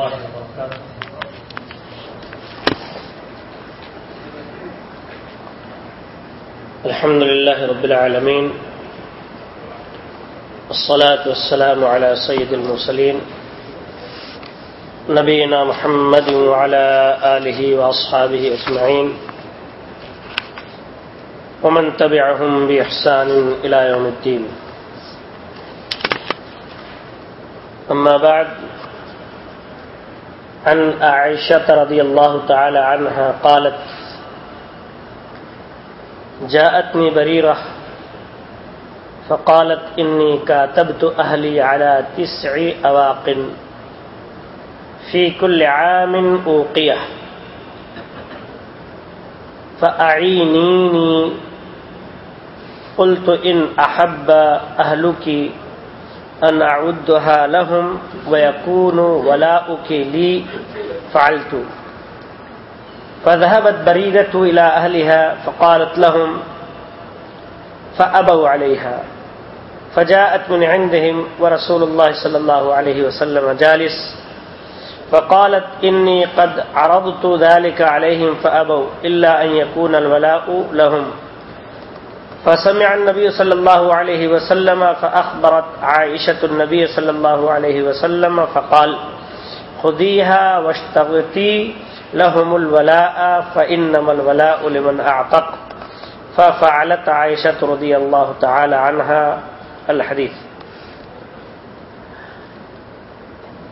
الله وبركاته الحمد لله رب العالمين والصلاة والسلام على سيد المرسلين نبينا محمد وعلى آله وأصحابه أجمعين ومن تبعهم بإحسان إلى يوم الدين أما بعد عن عائشة رضي الله تعالى عنها قالت، جاءتني بريرة فقالت، إني كاتبت أهلي على تسع أواق في كل عام أوقية، فأعينيني، قلت إن أحب أهلك أن أعدها لهم ويكون ولاؤك لي فعلت. فذهبت بريدة إلى أهلها فقالت لهم فأبوا عليها. فجاءت من عندهم ورسول الله صلى الله عليه وسلم جالس فقالت إني قد عرضت ذلك عليهم فأبوا إلا أن يكون الولاء لهم. فسمع النبي صلى الله عليه وسلم فأخبرت عائشة النبي صلى الله عليه وسلم فقال، خذيها واشتغتي لهم الولاء، فإنما الولاء لمن أعتق ففعلت عائشة رضي الله تعالى عنها الحديث.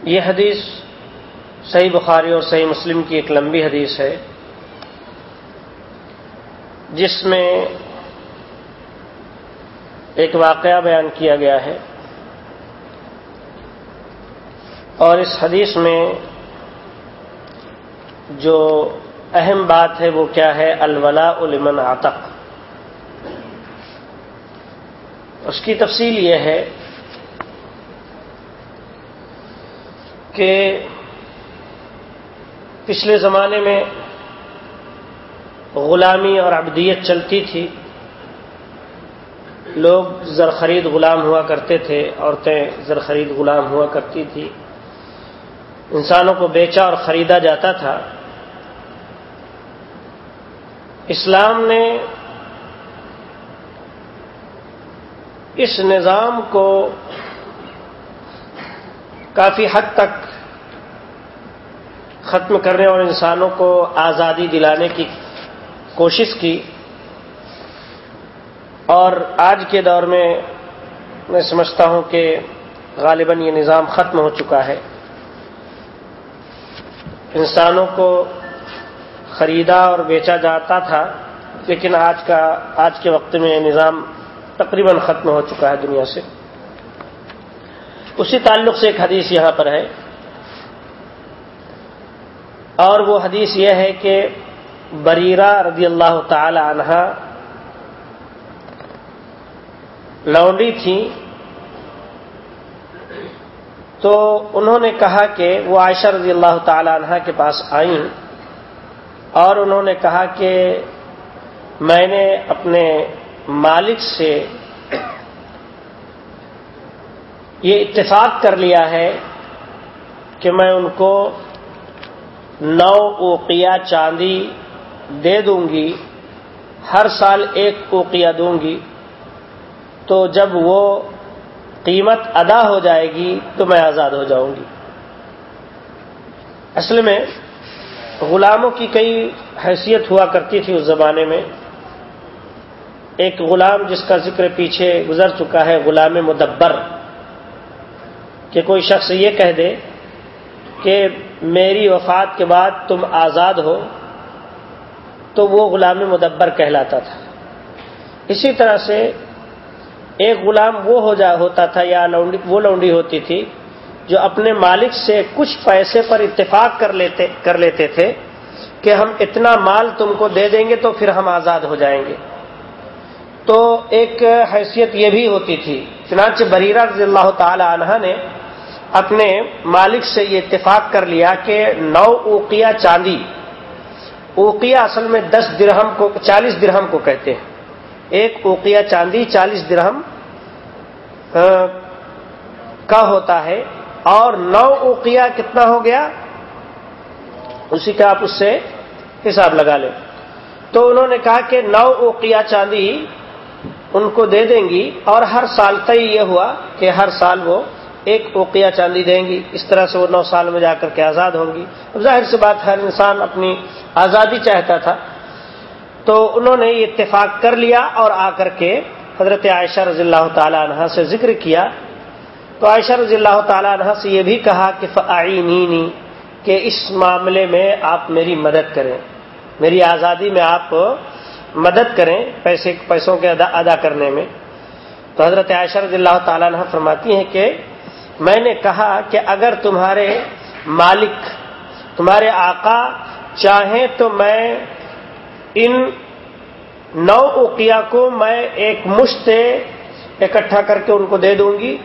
یہ حدیث صحیح بخاری اور صحیح مسلم کی ایک لمبی حدیث ہے، جس میں ایک واقعہ بیان کیا گیا ہے۔ اور اس حدیث میں جو اہم بات ہے وہ کیا ہے؟ الولا لمن عتق۔ اس کی تفصیل یہ ہے کہ پچھلے زمانے میں غلامی اور ابدیت چلتی تھی۔ لوگ زر خرید غلام ہوا کرتے تھے، عورتیں زر خرید غلام ہوا کرتی تھی۔ انسانوں کو بیچا اور خریدا جاتا تھا۔ اسلام نے اس نظام کو کافی حد تک ختم کرنے اور انسانوں کو آزادی دلانے کی کوشش کی۔ اور آج کے دور میں میں سمجھتا ہوں کہ غالباً یہ نظام ختم ہو چکا ہے۔ انسانوں کو خریدا اور بیچا جاتا تھا، لیکن آج کا، آج کے وقت میں یہ نظام تقریباً ختم ہو چکا ہے دنیا سے۔ اسی تعلق سے ایک حدیث یہاں پر ہے۔ اور وہ حدیث یہ ہے کہ بریرہ رضی اللہ تعالی عنہ لونڈی تھی، تو انہوں نے کہا کہ وہ عائشہ رضی اللہ تعالی عنہ کے پاس آئیں اور انہوں نے کہا کہ میں نے اپنے مالک سے یہ اتفاق کر لیا ہے کہ میں ان کو نو اوقیہ چاندی دے دوں گی، ہر سال ایک اوقیہ دوں گی۔ تو جب وہ قیمت ادا ہو جائے گی تو میں آزاد ہو جاؤں گی۔ اصل میں غلاموں کی کئی حیثیت ہوا کرتی تھی اس زمانے میں۔ ایک غلام جس کا ذکر پیچھے گزر چکا ہے، غلام مدبر۔ کہ کوئی شخص یہ کہہ دے کہ میری وفات کے بعد تم آزاد ہو تو وہ غلام مدبر کہلاتا تھا۔ اسی طرح سے ایک غلام وہ ہو جا ہوتا تھا یا لونڈی وہ لونڈی ہوتی تھی جو اپنے مالک سے کچھ پیسے پر اتفاق کر لیتے کر لیتے تھے کہ ہم اتنا مال تم کو دے دیں گے تو پھر ہم آزاد ہو جائیں گے۔ تو ایک حیثیت یہ بھی ہوتی تھی۔ چنانچہ بریرہ رضی اللہ تعالی عنہ نے اپنے مالک سے یہ اتفاق کر لیا کہ نو اوقیہ چاندی اوقیہ اصل میں دس درہم کو چالیس درہم کو کہتے ہیں۔ ایک اوقیہ چاندی چالیس درہم کا ہوتا ہے اور نو اوقیہ کتنا ہو گیا؟ اسی کا آپ اس سے حساب لگا لیں۔ تو انہوں نے کہا کہ نو اوقیہ چاندی ان کو دے دیں گی اور ہر سال طے یہ ہوا کہ ہر سال وہ ایک اوقیہ چاندی دیں گی۔ اس طرح سے وہ نو سال میں جا کر کے آزاد ہوں گی۔ اب ظاہر سی بات، ہر انسان اپنی آزادی چاہتا تھا۔ تو انہوں نے یہ اتفاق کر لیا اور آ کر کے حضرت عائشہ رضی اللہ تعالی عنہ سے ذکر کیا۔ تو عائشہ رضی اللہ تعالی عنہ سے یہ بھی کہا کہ فعینی کہ اس معاملے میں آپ میری مدد کریں۔ میری آزادی میں آپ مدد کریں پیسے، پیسوں کے ادا ادا کرنے میں۔ تو حضرت عائشہ رضی اللہ تعالیٰ عنہ فرماتی ہیں کہ میں نے کہا کہ اگر تمہارے مالک، تمہارے آقا چاہیں تو میں ان نو اوقیا کو میں ایک مشت اکٹھا کر کے ان کو دے دوں گی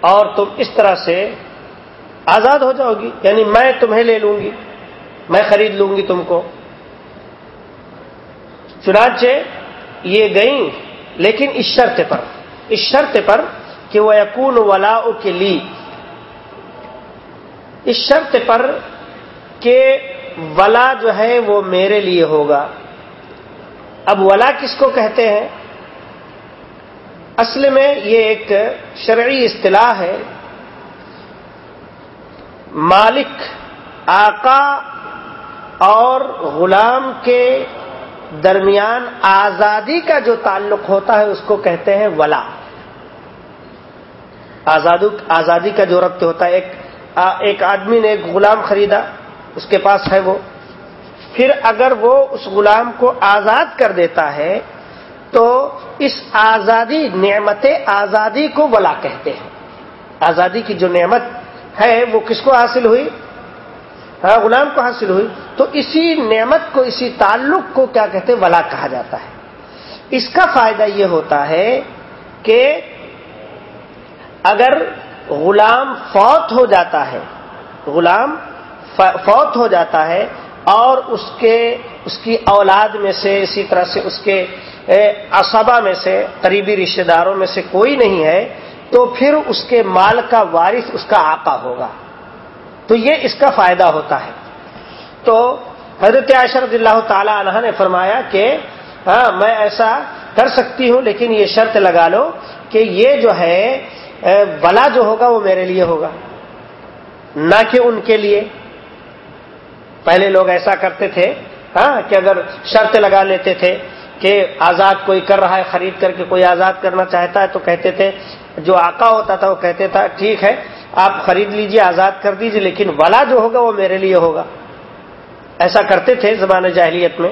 اور تم اس طرح سے آزاد ہو جاؤ گی یعنی میں تمہیں لے لوں گی، میں خرید لوں گی تم کو۔ چنانچہ یہ گئیں، لیکن اس شرط پر، اس شرط پر کہ وہ یقون ولا کے لی اس شرط پر کہ ولا جو ہے وہ میرے لیے ہوگا۔ اب ولا کس کو کہتے ہیں؟ اصل میں یہ ایک شرعی اصطلاح ہے۔ مالک، آقا اور غلام کے درمیان آزادی کا جو تعلق ہوتا ہے، اس کو کہتے ہیں ولا۔ آزادی کا جو ربط ہوتا ہے، ایک ایک آدمی نے ایک غلام خریدا، اس کے پاس ہے وہ۔ پھر اگر وہ اس غلام کو آزاد کر دیتا ہے، تو اس آزادی نعمت آزادی کو ولا کہتے ہیں۔ آزادی کی جو نعمت ہے، وہ کس کو حاصل ہوئی؟ ہاں غلام کو حاصل ہوئی۔ تو اسی نعمت کو، اسی تعلق کو کیا کہتے ہیں؟ ولا کہا جاتا ہے۔ اس کا فائدہ یہ ہوتا ہے کہ اگر غلام فوت ہو جاتا ہے، غلام فوت ہو جاتا ہے اور اس کے، اس کی اولاد میں سے، اسی طرح سے اس کے اسبا میں سے، قریبی رشتے داروں میں سے کوئی نہیں ہے، تو پھر اس کے مال کا وارث اس کا آقا ہوگا۔ تو یہ اس کا فائدہ ہوتا ہے۔ تو حضرت عائشہ رضی اللہ تعالی عنہ نے فرمایا کہ ہاں میں ایسا کر سکتی ہوں، لیکن یہ شرط لگا لو کہ یہ جو ہے بلا جو ہوگا وہ میرے لیے ہوگا۔ نہ کہ ان کے لیے۔ پہلے لوگ ایسا کرتے تھے ہاں کہ اگر شرط لگا لیتے تھے کہ آزاد کوئی کر رہا ہے، خرید کر کے کوئی آزاد کرنا چاہتا ہے، تو کہتے تھے، جو آقا ہوتا تھا وہ کہتے تھا، ٹھیک ہے، آپ خرید لیجیے، آزاد کر دیجیے، لیکن ولا جو ہوگا وہ میرے لیے ہوگا۔ ایسا کرتے تھے زبان جاہلیت میں۔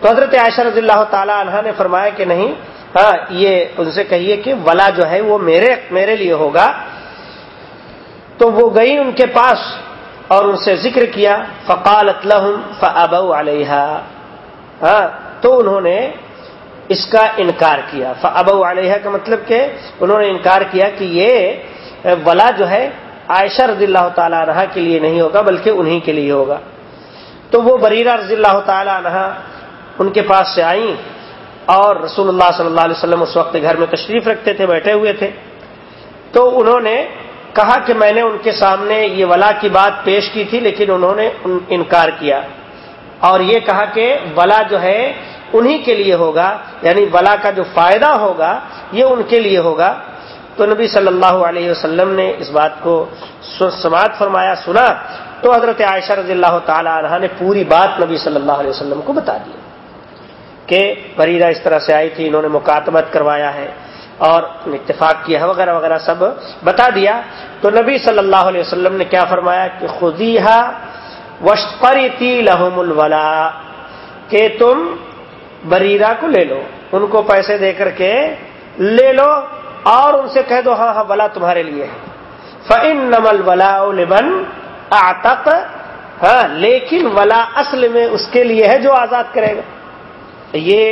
تو حضرت عائشہ رضی اللہ تعالی عنہ نے فرمایا کہ نہیں ہاں یہ ان سے کہیے کہ ولا جو ہے وہ میرے میرے لیے ہوگا۔ تو وہ گئی ان کے پاس۔ اور ان سے ذکر کیا فقال لهم فابو علیہ ہاں، تو انہوں نے اس کا انکار کیا۔ فابو علیہ کا مطلب کہ انہوں نے انکار کیا کہ یہ ولا جو ہے، عائشہ رضی اللہ تعالی عنہ کے لیے نہیں ہوگا، بلکہ انہی کے لیے ہوگا۔ تو وہ بریرہ رضی اللہ تعالی عنہ ان کے پاس سے آئیں اور رسول اللہ صلی اللہ علیہ وسلم اس وقت گھر میں تشریف رکھتے تھے، بیٹھے ہوئے تھے۔ تو انہوں نے کہا کہ میں نے ان کے سامنے یہ ولا کی بات پیش کی تھی لیکن انہوں نے انکار کیا۔ اور یہ کہا کہ ولا جو ہے انہی کے لیے ہوگا یعنی ولا کا جو فائدہ ہوگا، یہ ان کے لیے ہوگا۔ تو نبی صلی اللہ علیہ وسلم نے اس بات کو سماعت فرمایا، سنا۔ تو حضرت عائشہ رضی اللہ تعالی عنہ نے پوری بات نبی صلی اللہ علیہ وسلم کو بتا دی کہ بریرہ اس طرح سے آئی تھی، انہوں نے مکاتبت کروایا ہے۔ اور اتفاق کیا وغیرہ وغیرہ سب بتا دیا۔ تو نبی صلی اللہ علیہ وسلم نے کیا فرمایا کہ خدیہ وشپری تی لہم الولا، کہ تم بریرا کو لے لو، ان کو پیسے دے کر کے لے لو اور ان سے کہہ دو ہاں ہاں بلا تمہارے لیے ہے۔ فن نمل ولا لبن آتق ہاں لیکن ولا اصل میں اس کے لیے ہے جو آزاد کرے گا۔ یہ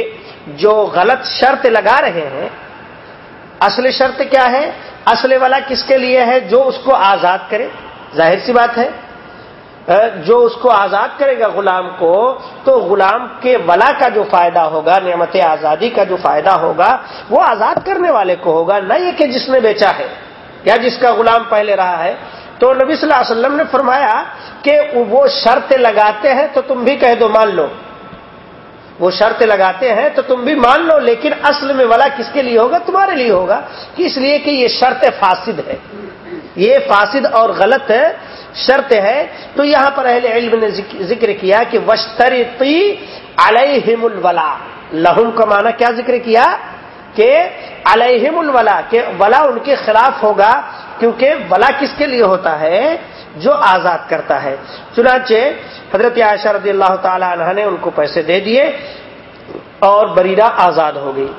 جو غلط شرط لگا رہے ہیں اصل شرط کیا ہے؟ اصل والا کس کے لیے ہے جو اس کو آزاد کرے؟ ظاہر سی بات ہے۔ جو اس کو آزاد کرے گا غلام کو، تو غلام کے ولا کا جو فائدہ ہوگا، نعمت آزادی کا جو فائدہ ہوگا، وہ آزاد کرنے والے کو ہوگا، نہ یہ کہ جس نے بیچا ہے یا جس کا غلام پہلے رہا ہے۔ تو نبی صلی اللہ علیہ وسلم نے فرمایا کہ وہ شرط لگاتے ہیں تو تم بھی کہہ دو، مان لو۔ وہ شرط لگاتے ہیں تو تم بھی مان لو، لیکن اصل میں ولا کس کے لیے ہوگا؟ تمہارے لیے ہوگا۔ اس لیے کہ یہ شرط فاسد ہے۔ یہ فاسد اور غلط ہے شرط ہے۔ تو یہاں پر اہل علم نے ذکر کیا کہ وشترتی علیہم الولا لہم کا معنی کیا ذکر کیا؟ کہ علیہم الولا کہ ولا ان کے خلاف ہوگا، کیونکہ ولا کس کے لیے ہوتا ہے؟ جو آزاد کرتا ہے۔ چنانچہ حضرت عائشہ رضی اللہ تعالی عنہ نے ان کو پیسے دے دیے اور بریرہ آزاد ہو گئی۔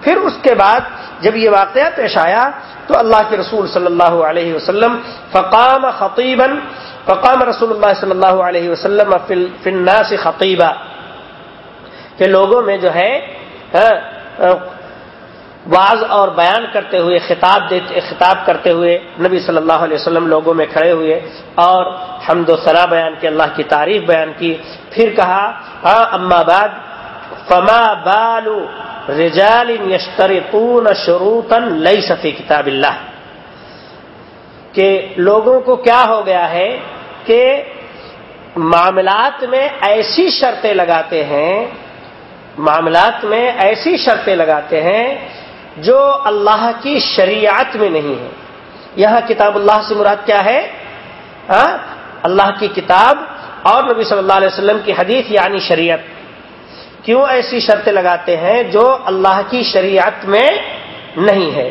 پھر اس کے بعد جب یہ واقعہ پیش آیا تو اللہ کے رسول صلی اللہ علیہ وسلم فقام خطیبا، فقام رسول اللہ صلی اللہ علیہ وسلم الناس خطیبہ کہ لوگوں میں جو ہے ہاں، واز اور بیان کرتے ہوئے، خطاب دیتے خطاب کرتے ہوئے نبی صلی اللہ علیہ وسلم لوگوں میں کھڑے ہوئے اور حمد و ثنا بیان کی، اللہ کی تعریف بیان کی، پھر کہا ہاں اما بعد، فما بالو رجال یشترطون شروطا لیس فی کتاب اللہ۔ کہ لوگوں کو کیا ہو گیا ہے کہ معاملات میں ایسی شرطیں لگاتے ہیں، معاملات میں ایسی شرطیں لگاتے ہیں جو اللہ کی شریعت میں نہیں ہے۔ یہاں کتاب اللہ سے مراد کیا ہے؟ ہاں اللہ کی کتاب اور نبی صلی اللہ علیہ وسلم کی حدیث یعنی شریعت۔ کیوں ایسی شرطیں لگاتے ہیں جو اللہ کی شریعت میں نہیں ہے؟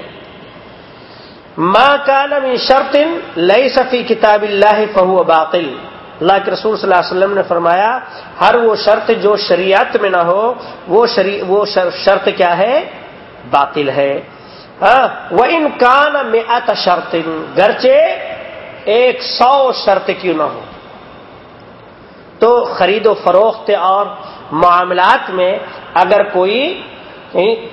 ماں کا نم شرط لئی صفی کتاب اللہ فہو باطل۔ اللہ کے رسول صلی اللہ علیہ وسلم نے فرمایا، ہر وہ شرط جو شریعت میں نہ ہو، وہ شرط کیا ہے؟ باطل ہے۔ ہاں؟ وہ انکان میں ات شرط گرچے ایک سو شرط کیوں نہ ہو۔ تو خرید و فروخت اور معاملات میں اگر کوئی،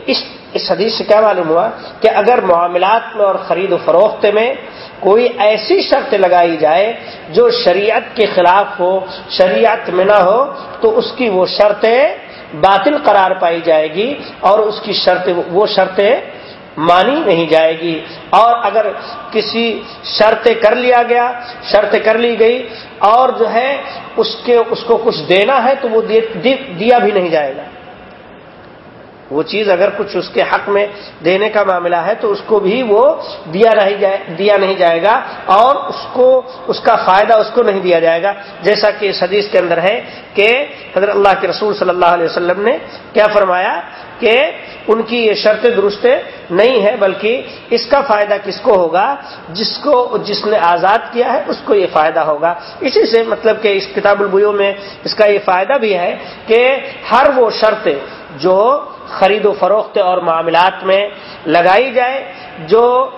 اس اس حدیث سے کیا معلوم ہوا کہ اگر معاملات میں اور خرید و فروخت میں کوئی ایسی شرط لگائی جائے جو شریعت کے خلاف ہو، شریعت میں نہ ہو، تو اس کی وہ شرطیں باطل قرار پائی جائے گی اور اس کی شرط وہ شرطیں مانی نہیں جائے گی۔ اور اگر کسی شرط کر لیا گیا، شرط کر لی گئی اور جو ہے اس کے اس کو کچھ دینا ہے تو وہ دیا بھی نہیں جائے گا۔ وہ چیز اگر کچھ اس کے حق میں دینے کا معاملہ ہے تو اس کو بھی وہ دیا دیا نہیں جائے گا اور اس کو، اس کا فائدہ اس کو نہیں دیا جائے گا۔ جیسا کہ اس حدیث کے اندر ہے کہ حضرت اللہ کے رسول صلی اللہ علیہ وسلم نے کیا فرمایا کہ ان کی یہ شرط درست نہیں ہے، بلکہ اس کا فائدہ کس کو ہوگا؟ جس کو، جس نے آزاد کیا ہے، اس کو یہ فائدہ ہوگا۔ اسی سے مطلب کہ اس کتاب البیوں میں اس کا یہ فائدہ بھی ہے کہ ہر وہ شرط جو خرید و فروخت اور معاملات میں لگائی جائے، جو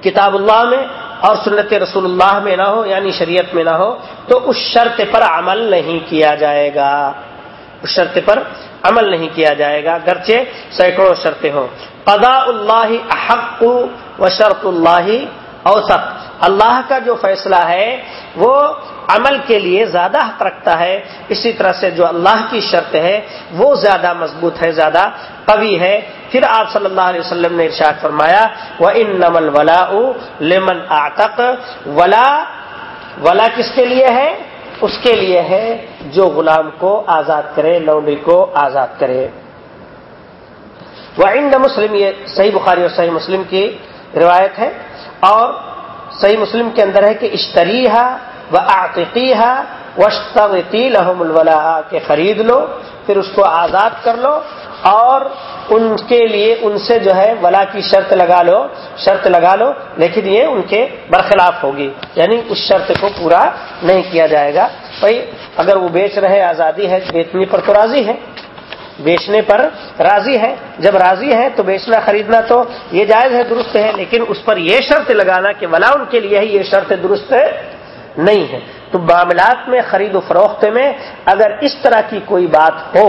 کتاب اللہ میں اور سنت رسول اللہ میں نہ ہو یعنی شریعت میں نہ ہو، تو اس شرط پر عمل نہیں کیا جائے گا۔ اس شرط پر عمل نہیں کیا جائے گا، گرچہ سینکڑوں شرطیں ہوں۔ قضاء اللہ احق و شرط اللہ اوسط اللہ کا جو فیصلہ ہے، وہ عمل کے لیے زیادہ حق رکھتا ہے۔ اسی طرح سے جو اللہ کی شرط ہے، وہ زیادہ مضبوط ہے، زیادہ قوی ہے۔ پھر آپ صلی اللہ علیہ وسلم نے ارشاد فرمایا وہ ان نمل ولا لمن آتق ولا ولا کس کے لیے ہے؟ اس کے لیے ہے جو غلام کو آزاد کرے لوڈی کو آزاد کرے۔ وہ ان مسلم، یہ صحیح بخاری اور صحیح مسلم کی روایت ہے۔ اور صحیح مسلم کے اندر ہے کہ اشتریحا و آتقی وشتی لحم الولا کے خرید لو، پھر اس کو آزاد کر لو اور ان کے لیے ان سے جو ہے ولا کی شرط لگا لو، شرط لگا لو، لیکن یہ ان کے برخلاف ہوگی یعنی اس شرط کو پورا نہیں کیا جائے گا۔ بھائی، اگر وہ بیچ رہے، آزادی ہے بیچنے پر تو راضی ہے۔ بیچنے پر راضی ہے جب راضی ہے تو بیچنا، خریدنا تو یہ جائز ہے، درست ہے، لیکن اس پر یہ شرط لگانا کہ ولا ان کے لیے ہی یہ شرط درست ہے نہیں ہے۔ تو معاملات میں، خرید و فروخت میں اگر اس طرح کی کوئی بات ہو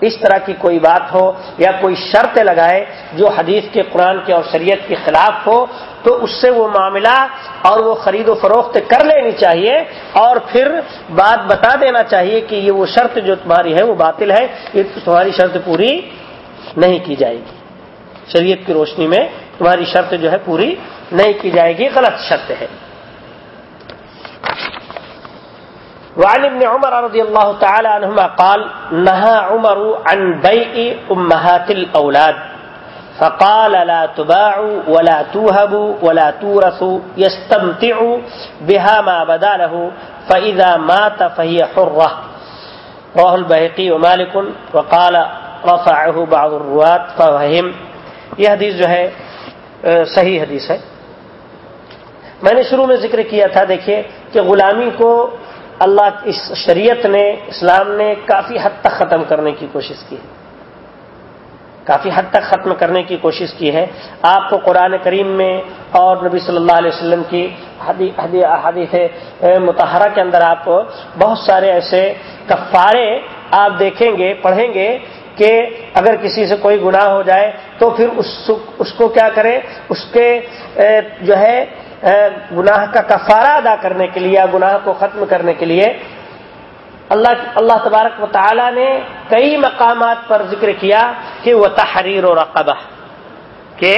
اس طرح کی کوئی بات ہو یا کوئی شرط لگائے جو حدیث کے قرآن کے اور شریعت کے خلاف ہو، تو اس سے وہ معاملہ اور وہ خرید و فروخت کر لینی چاہیے اور پھر بات بتا دینا چاہیے کہ یہ وہ شرط جو تمہاری ہے وہ باطل ہے، یہ تمہاری شرط پوری نہیں کی جائے گی۔ شریعت کی روشنی میں تمہاری شرط جو ہے پوری نہیں کی جائے گی، غلط شرط ہے۔ وعن ابن عمر رضي الله تعالى عنهما قال، نهى عمر عن بيع أمهات الأولاد، فقال لا تباع ولا توهب ولا تورث يستمتع بها ما بدا له، فإذا مات فهي حرة. رواه البهقي ومالك، وقال رفعه بعض الروات فهم یہ حدیث جو ہے صحیح حدیث ہے۔ میں نے شروع میں ذکر کیا تھا، دیکھیے، کہ غلامی کو اللہ اس شریعت نے، اسلام نے کافی حد تک ختم کرنے کی کوشش کی ہے۔ کافی حد تک ختم کرنے کی کوشش کی ہے۔ آپ کو قرآن کریم میں اور نبی صلی اللہ علیہ وسلم کی حدیث متحرہ کے اندر آپ بہت سارے ایسے کفارے آپ دیکھیں گے، پڑھیں گے کہ اگر کسی سے کوئی گناہ ہو جائے تو پھر اس اس کو کیا کرے اس کے جو ہے گناہ کا کفارہ ادا کرنے کے لیے یا گناہ کو ختم کرنے کے لیے اللہ اللہ تبارک و تعالی نے کئی مقامات پر ذکر کیا کہ وہ تحریر و رقبہ، کہ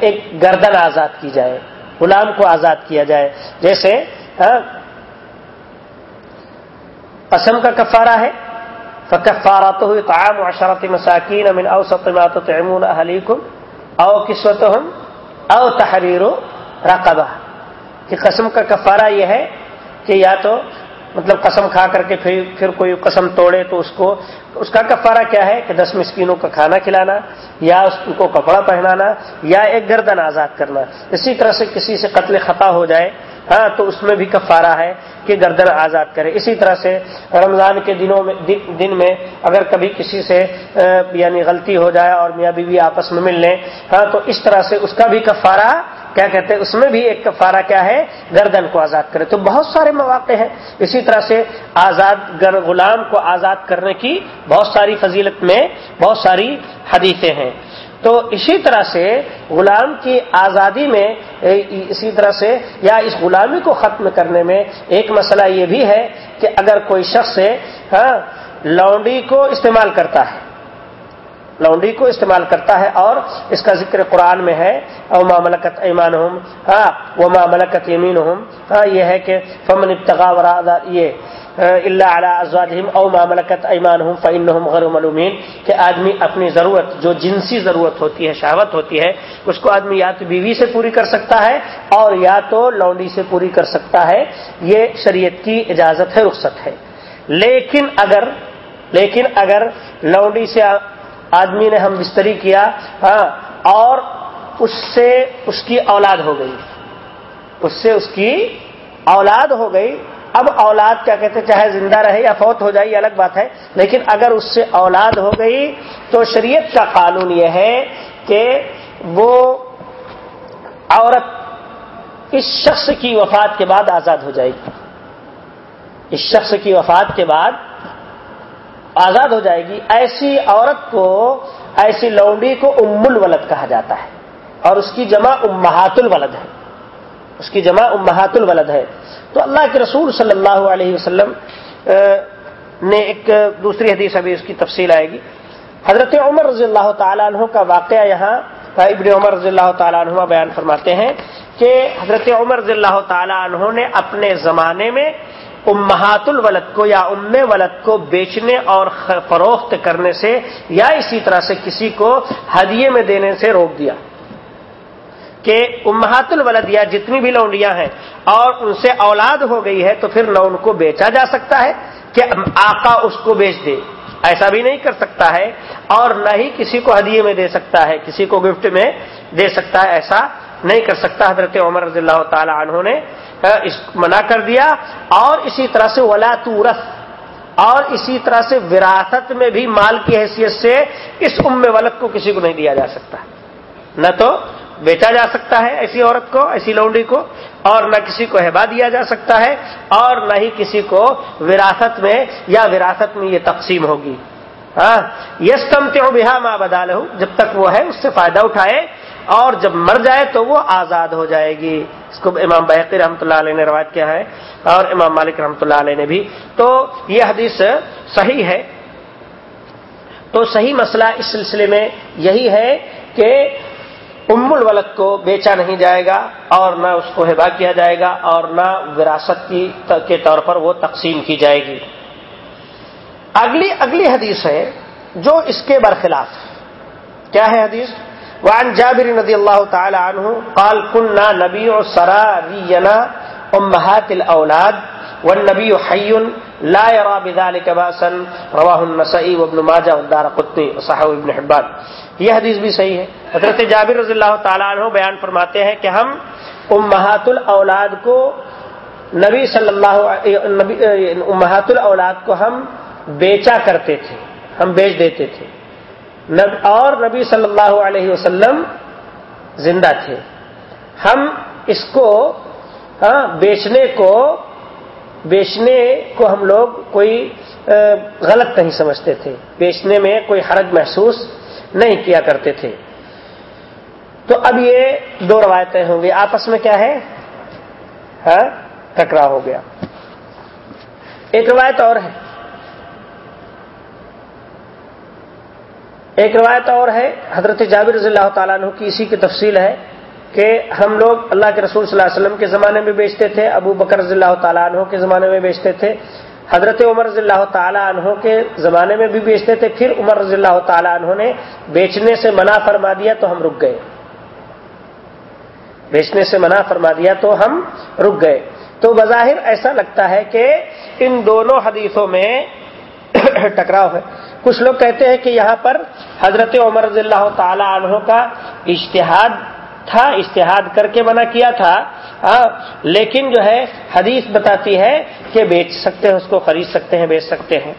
ایک گردن آزاد کی جائے، غلام کو آزاد کیا جائے۔ جیسے ہاں، قسم کا کفارہ ہے فکفارہ تو ہوئی تعام و مساکین امن او اہلیکم او کسوت او تحریر رقبہ۔ کہ قسم کا کفارہ یہ ہے کہ یا تو مطلب قسم کھا کر کے پھر پھر کوئی قسم توڑے تو اس کو، اس کا کفارہ کیا ہے کہ دس مسکینوں کا کھانا کھلانا، یا اس کو کپڑا پہنانا، یا ایک گردن آزاد کرنا۔ اسی طرح سے کسی سے قتل خطا ہو جائے ہاں تو اس میں بھی کفارہ ہے کہ گردن آزاد کرے۔ اسی طرح سے رمضان کے دنوں میں، دن میں اگر کبھی کسی سے یعنی غلطی ہو جائے اور میاں بیوی آپس میں مل لیں ہاں تو اس طرح سے اس کا بھی کفارہ کیا کہتے ہیں، اس میں بھی ایک کفارہ کیا ہے، گردن کو آزاد کرے۔ تو بہت سارے مواقع ہیں۔ اسی طرح سے آزاد غلام کو آزاد کرنے کی بہت ساری فضیلت میں بہت ساری حدیثیں ہیں۔ تو اسی طرح سے غلام کی آزادی میں اسی طرح سے، یا اس غلامی کو ختم کرنے میں ایک مسئلہ یہ بھی ہے کہ اگر کوئی شخص ہاں لونڈی کو استعمال کرتا ہے لونڈی کو استعمال کرتا ہے اور اس کا ذکر قرآن میں ہے۔ او ملکت ایمان ہوں ہاں وہ ملکت یمین ہوں ہاں یہ ہے کہ فمن ابتغا یہ اللہ او ملکت ایمان ہوں فن غیر ملومین۔ کہ آدمی اپنی ضرورت، جو جنسی ضرورت ہوتی ہے، شہوت ہوتی ہے، اس کو آدمی یا تو بیوی سے پوری کر سکتا ہے اور یا تو لونڈی سے پوری کر سکتا ہے۔ یہ شریعت کی اجازت ہے، رخصت ہے۔ لیکن اگر لیکن اگر لونڈی سے آدمی نے ہم بستری کیا ہاں اور اس سے اس کی اولاد ہو گئی۔ اس سے اس کی اولاد ہو گئی۔ اب اولاد کیا کہتے چاہے زندہ رہے یا فوت ہو جائے، یہ الگ بات ہے۔ لیکن اگر اس سے اولاد ہو گئی تو شریعت کا قانون یہ ہے کہ وہ عورت اس شخص کی وفات کے بعد آزاد ہو جائے گی۔ اس شخص کی وفات کے بعد آزاد ہو جائے گی، ایسی عورت کو، ایسی لونڈی کو ام الولد کہا جاتا ہے۔ اور اس کی جمع امہات الولد ہے۔ اس کی جمع امہات الولد ہے۔ تو اللہ کے رسول صلی اللہ علیہ وسلم نے ایک دوسری حدیث ابھی اس کی تفصیل آئے گی۔ حضرت عمر رضی اللہ تعالیٰ عنہ کا واقعہ یہاں ابن عمر رضی اللہ تعالیٰ عنہ بیان فرماتے ہیں کہ حضرت عمر رضی اللہ تعالیٰ عنہ نے اپنے زمانے میں امہات الولد کو یا ام ولد کو بیچنے اور فروخت کرنے سے یا اسی طرح سے کسی کو ہدیے میں دینے سے روک دیا کہ امہات الولد یا جتنی بھی لونڈیاں ہیں اور ان سے اولاد ہو گئی ہے تو پھر نہ ان کو بیچا جا سکتا ہے کہ آقا اس کو بیچ دے۔ ایسا بھی نہیں کر سکتا ہے اور نہ ہی کسی کو ہدیے میں دے سکتا ہے، کسی کو گفٹ میں دے سکتا ہے، ایسا نہیں کر سکتا۔ حضرت عمر رضی اللہ تعالی عنہ نے اس منع کر دیا۔ اور اسی طرح سے ولا تورس اور اسی طرح سے وراثت میں بھی مال کی حیثیت سے اس ام ولد کو کسی کو نہیں دیا جا سکتا۔ نہ تو بیچا جا سکتا ہے ایسی عورت کو، ایسی لونڈی کو، اور نہ کسی کو ہبا دیا جا سکتا ہے، اور نہ ہی کسی کو وراثت میں یا وراثت میں یہ تقسیم ہوگی۔ ہاں، یس کمتے ہو بہا ماں بدال جب تک وہ ہے، اس سے فائدہ اٹھائے۔ اور جب مر جائے تو وہ آزاد ہو جائے گی۔ اس کو امام بحقی رحمۃ اللہ علیہ نے روایت کیا ہے اور امام مالک رحمۃ اللہ علیہ نے بھی۔ تو یہ حدیث صحیح ہے۔ تو صحیح مسئلہ اس سلسلے میں یہی ہے کہ ام الولد کو بیچا نہیں جائے گا اور نہ اس کو ہبا کیا جائے گا اور نہ وراثت کی کے طور پر وہ تقسیم کی جائے گی۔ اگلی اگلی حدیث ہے جو اس کے برخلاف۔ کیا ہے حدیث؟ وعن جابر رضی اللہ تعالی عنہ قال كنا نبی سرا رینا امہات الاولاد، والنبی حی لا يرى بذلك باسا رواه النسائی وابن ماجہ والدار قطنی صحاب ابن حبان۔ یہ حدیث بھی صحیح ہے۔ حضرت جابر رضی اللہ تعالیٰ عنہ بیان فرماتے ہیں کہ ہم امہات الاولاد کو نبی صلی اللہ امہات الاولاد کو ہم بیچا کرتے تھے، ہم بیچ دیتے تھے۔ اور نبی صلی اللہ علیہ وسلم زندہ تھے۔ ہم اس کو ہاں، بیچنے کو بیچنے کو ہم لوگ کوئی غلط نہیں سمجھتے تھے۔ بیچنے میں کوئی حرج محسوس نہیں کیا کرتے تھے۔ تو اب یہ دو روایتیں ہوں گی۔ آپس میں کیا ہے؟ ہاں ٹکرا ہو گیا۔ ایک روایت اور ہے۔ ایک روایت اور ہے، حضرت جابر رضی اللہ تعالیٰ عنہ کی اسی کی تفصیل ہے کہ ہم لوگ اللہ کے رسول صلی اللہ علیہ وسلم کے زمانے میں بیچتے تھے، ابو بکر رضی اللہ تعالیٰ عنہ کے زمانے میں بیچتے تھے، حضرت عمر رضی اللہ تعالیٰ عنہ کے زمانے میں بھی بیچتے تھے، پھر عمر رضی اللہ تعالیٰ عنہ نے بیچنے سے منع فرما دیا تو ہم رک گئے۔ بیچنے سے منع فرما دیا تو ہم رک گئے۔ تو بظاہر ایسا لگتا ہے کہ ان دونوں حدیثوں میں ٹکراؤ ہے۔ کچھ لوگ کہتے ہیں کہ یہاں پر حضرت عمر رضی اللہ تعالی عنہ کا اشتہاد تھا اشتہاد کر کے منع کیا تھا۔ ہاں، لیکن جو ہے، حدیث بتاتی ہے کہ بیچ سکتے ہیں، اس کو خرید سکتے ہیں، بیچ سکتے ہیں۔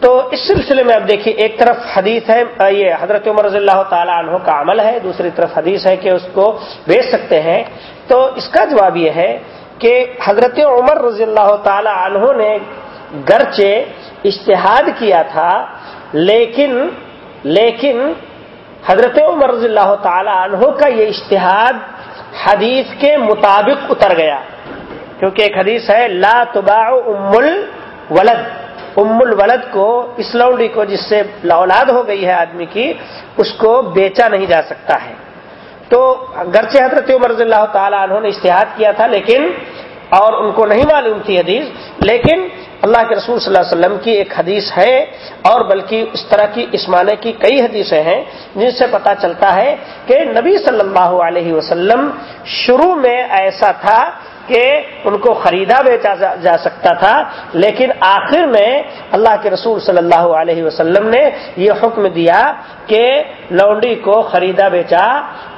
تو اس سلسلے میں اب دیکھیے، ایک طرف حدیث ہے، یہ حضرت عمر رضی اللہ تعالی عنہ کا عمل ہے، دوسری طرف حدیث ہے کہ اس کو بیچ سکتے ہیں۔ تو اس کا جواب یہ ہے کہ حضرت عمر رضی اللہ تعالی عنہ نے گرچہ اشتہاد کیا تھا، لیکن لیکن حضرت عمر رضی اللہ تعالی عنہ کا یہ اشتہاد حدیث کے مطابق اتر گیا۔ کیونکہ ایک حدیث ہے، لا تباع ام الولد۔ ام الولد کو، اس لوڈی کو جس سے اولاد ہو گئی ہے آدمی کی، اس کو بیچا نہیں جا سکتا ہے۔ تو گرچہ حضرت عمر رضی اللہ تعالیٰ عنہ نے اشتہاد کیا تھا، لیکن، اور ان کو نہیں معلوم تھی حدیث، لیکن اللہ کے رسول صلی اللہ علیہ وسلم کی ایک حدیث ہے اور بلکہ اس طرح کی اس معنی کی کئی حدیثیں ہیں جن سے پتا چلتا ہے کہ نبی صلی اللہ علیہ وسلم شروع میں ایسا تھا کہ ان کو خریدا بیچا جا سکتا تھا، لیکن آخر میں اللہ کے رسول صلی اللہ علیہ وسلم نے یہ حکم دیا کہ لونڈی کو خریدا بیچا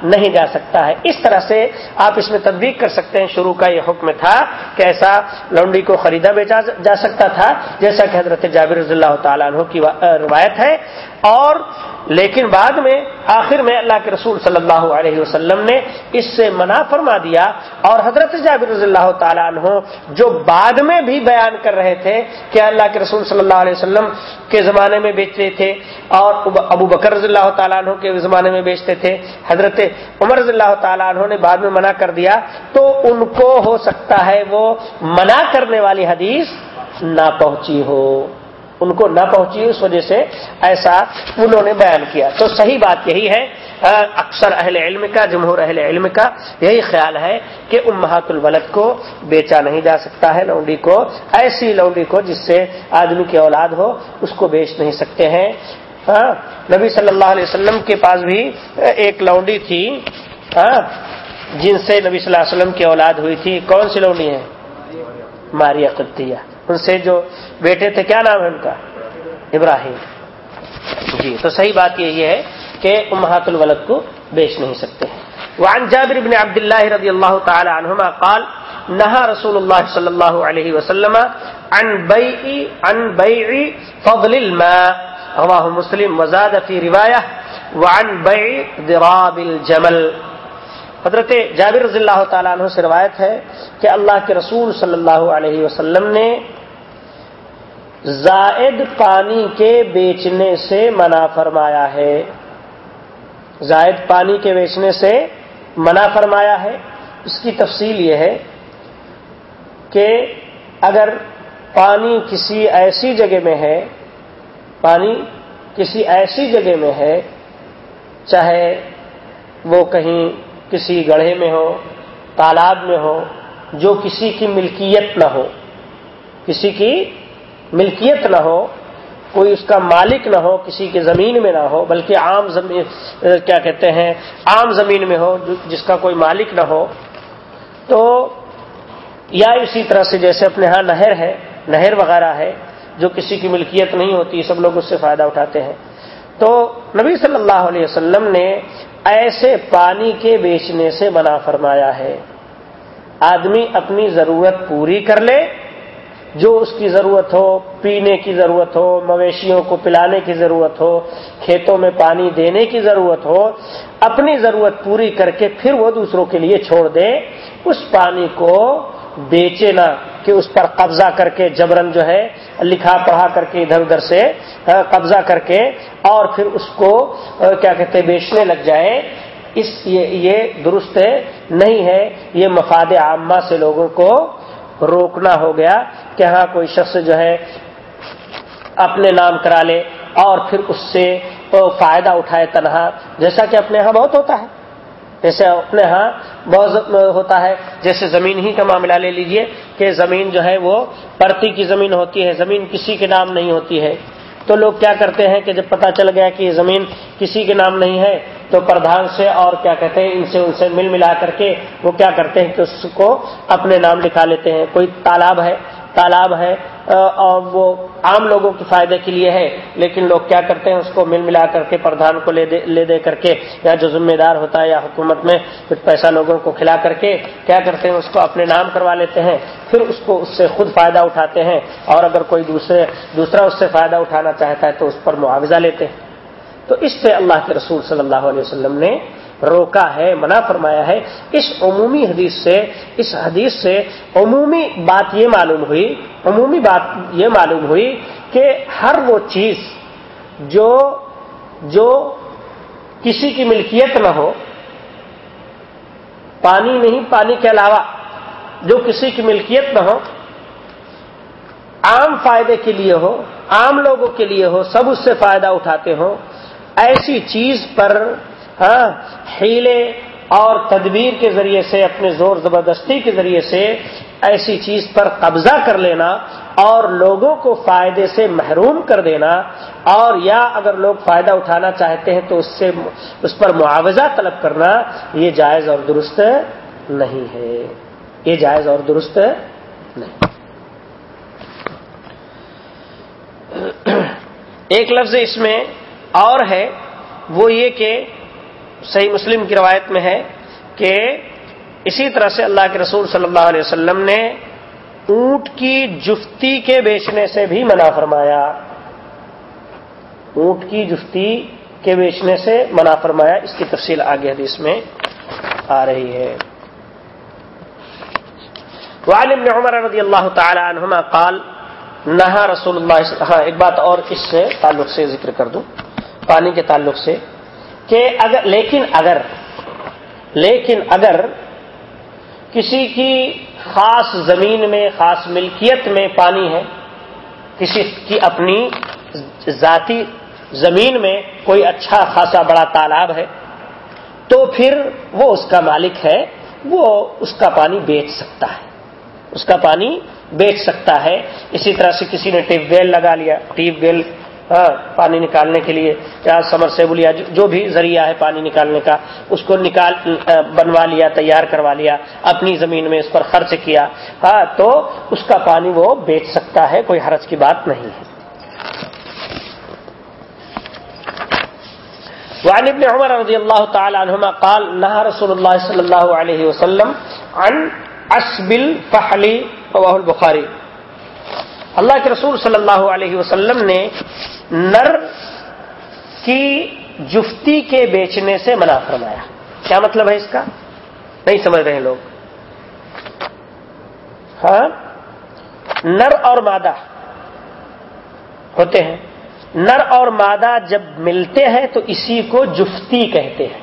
نہیں جا سکتا ہے۔ اس طرح سے آپ اس میں تدبیق کر سکتے ہیں۔ شروع کا یہ حکم تھا کہ ایسا لونڈی کو خریدا بیچا جا سکتا تھا، جیسا کہ حضرت جابر رضی اللہ تعالیٰ عنہ کی روایت ہے۔ اور لیکن بعد میں، آخر میں اللہ کے رسول صلی اللہ علیہ وسلم نے اس سے منع فرما دیا اور حضرت جابر رضی اللہ تعالیٰ عنہ، جو بعد میں بھی بیان کر رہے تھے کہ اللہ کے رسول صلی اللہ علیہ وسلم کے زمانے میں بیچتے تھے اور ابو بکر رضی اللہ تعالیٰ عنہ کے زمانے میں بیچتے تھے، حضرت عمر رضی اللہ تعالیٰ عنہ نے بعد میں منع کر دیا، تو ان کو ہو سکتا ہے وہ منع کرنے والی حدیث نہ پہنچی ہو۔ ان کو نہ پہنچی، اس وجہ سے ایسا انہوں نے بیان کیا۔ تو صحیح بات یہی ہے اکثر اہل علم کا، جمہور اہل علم کا یہی خیال ہے کہ امہات الولد کو بیچا نہیں جا سکتا ہے، لونڈی کو، ایسی لونڈی کو جس سے آدمی کی اولاد ہو، اس کو بیچ نہیں سکتے ہیں۔ ہاں نبی صلی اللہ علیہ وسلم کے پاس بھی ایک لونڈی تھی۔ ہاں جن سے نبی صلی اللہ علیہ وسلم کی اولاد ہوئی تھی۔ کون سی لونڈی ہے؟ ماریا قطیہ ان سے جو بیٹے تھے، کیا نام ہے ان کا؟ ابراہیم۔ جی تو صحیح بات یہ ہے کہ امہات الولد کو بیچ نہیں سکتے۔ وعن جابر بن عبد الله رضي الله تعالى عنهما قال نهى رسول الله صلى الله عليه وسلم عن بيع عن بيع فضل الماء۔ رواه مسلم، وزاد في روايه وعن بيع ضراب الجمل۔ حضرت جابر رضی اللہ تعالیٰ عنہ سے روایت ہے کہ اللہ کے رسول صلی اللہ علیہ وسلم نے زائد پانی کے بیچنے سے منع فرمایا ہے۔ زائد پانی کے بیچنے سے منع فرمایا ہے۔ اس کی تفصیل یہ ہے کہ اگر پانی کسی ایسی جگہ میں ہے، پانی کسی ایسی جگہ میں ہے، چاہے وہ کہیں کسی گڑھے میں ہو، تالاب میں ہو، جو کسی کی ملکیت نہ ہو، کسی کی ملکیت نہ ہو، کوئی اس کا مالک نہ ہو، کسی کی زمین میں نہ ہو، بلکہ عام زمین، کیا کہتے ہیں، عام زمین میں ہو، جس کا کوئی مالک نہ ہو، تو یا اسی طرح سے جیسے اپنے ہاں نہر ہے، نہر وغیرہ ہے، جو کسی کی ملکیت نہیں ہوتی، سب لوگ اس سے فائدہ اٹھاتے ہیں۔ تو نبی صلی اللہ علیہ وسلم نے ایسے پانی کے بیچنے سے منع فرمایا ہے۔ آدمی اپنی ضرورت پوری کر لے، جو اس کی ضرورت ہو، پینے کی ضرورت ہو، مویشیوں کو پلانے کی ضرورت ہو، کھیتوں میں پانی دینے کی ضرورت ہو، اپنی ضرورت پوری کر کے پھر وہ دوسروں کے لیے چھوڑ دے، اس پانی کو بیچے نہ کہ اس پر قبضہ کر کے جبرن جو ہے لکھا پڑھا کر کے ادھر ادھر سے قبضہ کر کے اور پھر اس کو کیا کہتے بیچنے لگ جائے۔ اس، یہ درست نہیں ہے۔ یہ مفاد عامہ سے لوگوں کو روکنا ہو گیا کہ ہاں کوئی شخص جو ہے اپنے نام کرا لے اور پھر اس سے فائدہ اٹھائے تنہا۔ جیسا کہ اپنے یہاں بہت ہوتا ہے۔ جیسے اپنے ہاں بہت ہوتا ہے، جیسے زمین ہی کا معاملہ لے لیجیے کہ زمین جو ہے وہ پرتی کی زمین ہوتی ہے، زمین کسی کے نام نہیں ہوتی ہے۔ تو لوگ کیا کرتے ہیں کہ جب پتا چل گیا کہ یہ زمین کسی کے نام نہیں ہے، تو پردھان سے اور کیا کہتے ہیں، ان سے ان سے مل ملا کر کے وہ کیا کرتے ہیں کہ اس کو اپنے نام لکھا لیتے ہیں۔ کوئی تالاب ہے تالاب ہے اور وہ عام لوگوں کے فائدے کے لیے ہے، لیکن لوگ کیا کرتے ہیں، اس کو مل ملا کر کے پردھان کو لے دے لے دے کر کے یا جو ذمہ دار ہوتا ہے یا حکومت میں کچھ پیسہ لوگوں کو کھلا کر کے کیا کرتے ہیں، اس کو اپنے نام کروا لیتے ہیں، پھر اس کو اس سے خود فائدہ اٹھاتے ہیں، اور اگر کوئی دوسرے، دوسرا اس سے فائدہ اٹھانا چاہتا ہے تو اس پر معاوضہ لیتے ہیں۔ تو اس پہ اللہ کے رسول صلی اللہ علیہ وسلم نے روکا ہے، منع فرمایا ہے۔ اس عمومی حدیث سے، اس حدیث سے عمومی بات یہ معلوم ہوئی، عمومی بات یہ معلوم ہوئی کہ ہر وہ چیز جو جو کسی کی ملکیت نہ ہو، پانی نہیں، پانی کے علاوہ جو کسی کی ملکیت نہ ہو، عام فائدے کے لیے ہو، عام لوگوں کے لیے ہو، سب اس سے فائدہ اٹھاتے ہوں، ایسی چیز پر ہاں ہیلے اور تدبیر کے ذریعے سے، اپنے زور زبردستی کے ذریعے سے ایسی چیز پر قبضہ کر لینا اور لوگوں کو فائدے سے محروم کر دینا اور یا اگر لوگ فائدہ اٹھانا چاہتے ہیں تو اس سے، اس پر معاوضہ طلب کرنا، یہ جائز اور درست نہیں ہے۔ یہ جائز اور درست نہیں۔ ایک لفظ اس میں اور ہے، وہ یہ کہ صحیح مسلم کی روایت میں ہے کہ اسی طرح سے اللہ کے رسول صلی اللہ علیہ وسلم نے اونٹ کی جفتی کے بیچنے سے بھی منع فرمایا۔ اونٹ کی جفتی کے بیچنے سے منع فرمایا۔ اس کی تفصیل آگے حدیث میں آ رہی ہے۔ ابن عمر رضی اللہ تعالی عنہما قال، نہا رسول اللہ ہاں ایک بات اور اس سے تعلق سے ذکر کر دوں۔ پانی کے تعلق سے۔ کہ اگر لیکن اگر لیکن اگر کسی کی خاص زمین میں، خاص ملکیت میں پانی ہے، کسی کی اپنی ذاتی زمین میں کوئی اچھا خاصا، بڑا تالاب ہے، تو پھر وہ اس کا مالک ہے، وہ اس کا پانی بیچ سکتا ہے۔ اس کا پانی بیچ سکتا ہے۔ اسی طرح سے کسی نے ٹیپ ویل لگا لیا، ٹیپ ویل ہاں، پانی نکالنے کے لیے، یا سمر سیبل یا جو بھی ذریعہ ہے پانی نکالنے کا، اس کو نکال بنوا لیا، تیار کروا لیا، اپنی زمین میں اس پر خرچ کیا۔ ہاں تو اس کا پانی وہ بیچ سکتا ہے، کوئی حرج کی بات نہیں ہے۔ وعن ابن عمر رضی اللہ تعالی عنہما قال، نہا رسول اللہ صلی اللہ علیہ وسلم عن اسبل فحلی البخاری۔ اللہ کے رسول صلی اللہ علیہ وسلم نے نر کی جفتی کے بیچنے سے منع فرمایا۔ کیا مطلب ہے اس کا؟ نہیں سمجھ رہے لوگ۔ ہاں؟ نر اور مادہ ہوتے ہیں۔ نر اور مادہ جب ملتے ہیں تو اسی کو جفتی کہتے ہیں۔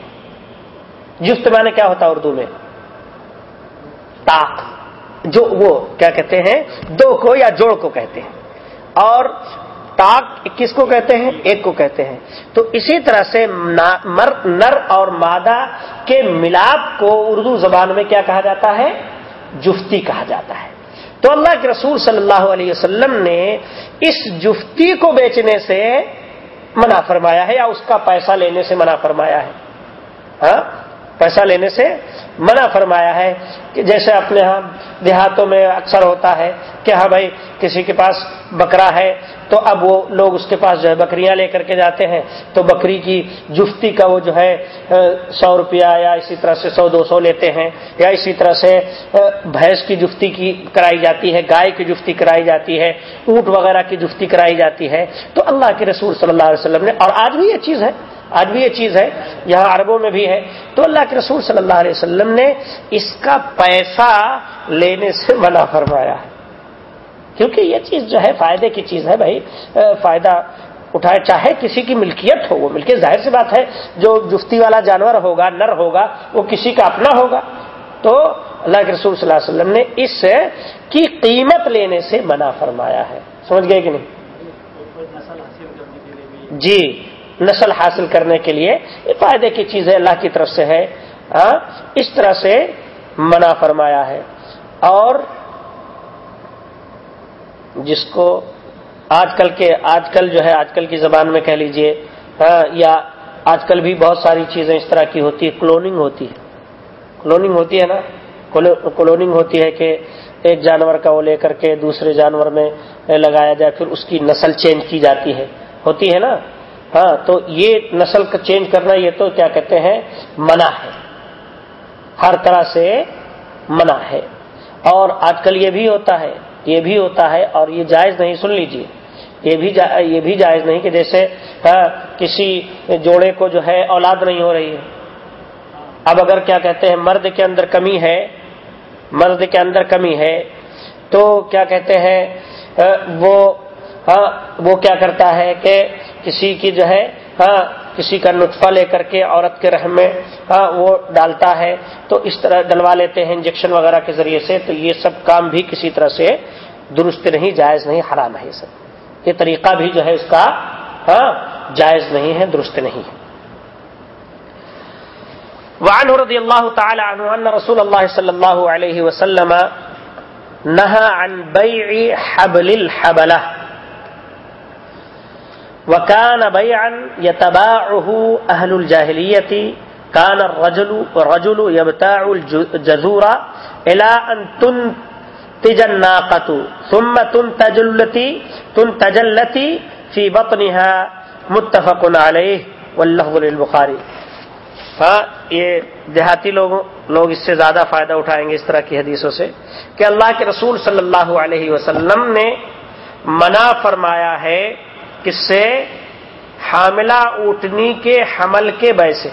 جفت مانے کیا ہوتا ہے اردو میں؟ تاک جو وہ کیا کہتے ہیں، دو کو یا جوڑ کو کہتے ہیں۔ اور تاک کس کو کہتے ہیں؟ ایک کو کہتے ہیں۔ تو اسی طرح سے نر اور مادہ کے ملاپ کو اردو زبان میں کیا کہا جاتا ہے؟ جفتی کہا جاتا ہے۔ تو اللہ کے رسول صلی اللہ علیہ وسلم نے اس جفتی کو بیچنے سے منع فرمایا ہے یا اس کا پیسہ لینے سے منع فرمایا ہے؟ ہاں؟ پیسہ لینے سے منع فرمایا ہے کہ جیسے اپنے ہاں دیہاتوں میں اکثر ہوتا ہے کہ ہاں بھائی، کسی کے پاس بکرا ہے تو اب وہ لوگ اس کے پاس جو ہے بکریاں لے کر کے جاتے ہیں تو بکری کی جفتی کا وہ جو ہے سو روپیہ یا اسی طرح سے سو، دو سو لیتے ہیں یا اسی طرح سے بھینس کی جفتی کی کرائی جاتی ہے، گائے کی جفتی کرائی جاتی ہے، اونٹ وغیرہ کی جفتی کرائی جاتی ہے تو اللہ کے رسول صلی اللہ علیہ وسلم نے، اور آج بھی یہ چیز ہے آج بھی یہ چیز ہے یہاں عربوں میں بھی ہے۔ تو اللہ کے رسول صلی اللہ علیہ وسلم نے اس کا پیسہ لینے سے منع فرمایا۔ کیونکہ یہ چیز جو ہے فائدے کی چیز ہے بھائی۔ فائدہ اٹھائے چاہے کسی کی ملکیت ہو وہ ملکیت ظاہر سی بات ہے۔ جو جفتی والا جانور ہوگا نر ہوگا وہ کسی کا اپنا ہوگا۔ تو اللہ کے رسول صلی اللہ علیہ وسلم نے اس کی قیمت لینے سے منع فرمایا ہے۔ سمجھ گئے کہ نہیں؟ جی۔ نسل حاصل کرنے کے لیے یہ فائدے کی چیز ہے اللہ کی طرف سے ہے ہاں اس طرح سے منع فرمایا ہے۔ اور جس کو آج کل کے، آج کل جو ہے، آج کل کی زبان میں کہہ لیجیے ہاں یا آج کل بھی بہت ساری چیزیں اس طرح کی ہوتی ہے کلوننگ ہوتی ہے۔ کلوننگ ہوتی ہے نا؟ کلوننگ ہوتی ہے کہ ایک جانور کا وہ لے کر کے دوسرے جانور میں لگایا جائے، پھر اس کی نسل چینج کی جاتی ہے۔ ہوتی ہے نا؟ ہاں تو یہ نسل کا چینج کرنا یہ تو کیا کہتے ہیں منع ہے۔ ہر طرح سے منع ہے۔ اور آج کل یہ بھی ہوتا ہے یہ بھی ہوتا ہے اور یہ جائز نہیں سن لیجیے یہ بھی یہ بھی جائز نہیں کہ جیسے ہاں، کسی جوڑے کو جو ہے اولاد نہیں ہو رہی ہے۔ اب اگر کیا کہتے ہیں مرد کے اندر کمی ہے مرد کے اندر کمی ہے تو کیا کہتے ہیں ہاں، وہ ہاں وہ کیا کرتا ہے کہ کسی کی جو ہے ہاں کسی کا نطفہ لے کر کے عورت کے رحم میں ہاں وہ ڈالتا ہے۔ تو اس طرح ڈلوا لیتے ہیں انجیکشن وغیرہ کے ذریعے سے۔ تو یہ سب کام بھی کسی طرح سے درست نہیں، جائز نہیں، حرام ہے سب۔ یہ طریقہ بھی جو ہے اس کا ہاں جائز نہیں ہے، درست نہیں ہے۔ وعنه رضی اللہ تعالی عنہ ان رسول اللہ صلی اللہ علیہ وسلم نہا عن بیع حبل الحبلہ۔ وکان بیعن یتباعه اہل الجاہلیتی کان الرجل رجل یبتاع الجزور الى ان تنتج الناقة، ثم تنتجلتی تنتجلتی فی بطنها متفق علیہ واللفظ للبخاری۔ ہاں یہ دیہاتی لوگ لوگ اس سے زیادہ فائدہ اٹھائیں گے اس طرح کی حدیثوں سے کہ اللہ کے رسول صلی اللہ علیہ وسلم نے منع فرمایا ہے کس سے حاملہ اوٹنی کے حمل کے بے سے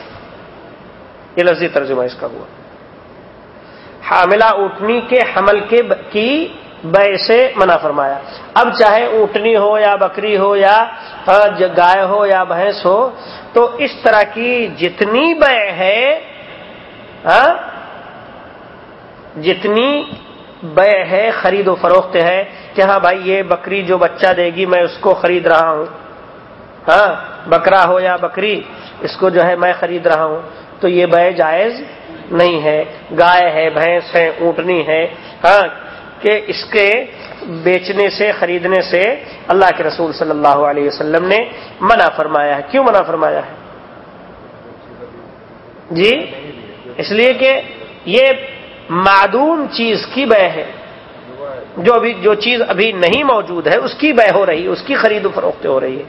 یہ لفظی ترجمہ اس کا ہوا۔ حاملہ اوٹنی کے حمل کے کی بے سے منع فرمایا۔ اب چاہے اونٹنی ہو یا بکری ہو یا گائے ہو یا بھینس ہو، تو اس طرح کی جتنی بے ہے ہاں، جتنی بے ہے، خرید و فروخت ہے کہ ہاں بھائی یہ بکری جو بچہ دے گی میں اس کو خرید رہا ہوں۔ ہاں بکرا ہو یا بکری، اس کو جو ہے میں خرید رہا ہوں۔ تو یہ بے جائز نہیں ہے۔ گائے ہے، بھینس ہے، اونٹنی ہے۔ ہاں کہ اس کے بیچنے سے، خریدنے سے اللہ کے رسول صلی اللہ علیہ وسلم نے منع فرمایا ہے۔ کیوں منع فرمایا ہے؟ جی اس لیے کہ یہ معدوم چیز کی بے ہے۔ جو ابھی جو چیز ابھی نہیں موجود ہے، اس کی بے ہو رہی ہے، اس کی خرید و فروخت ہو رہی ہے۔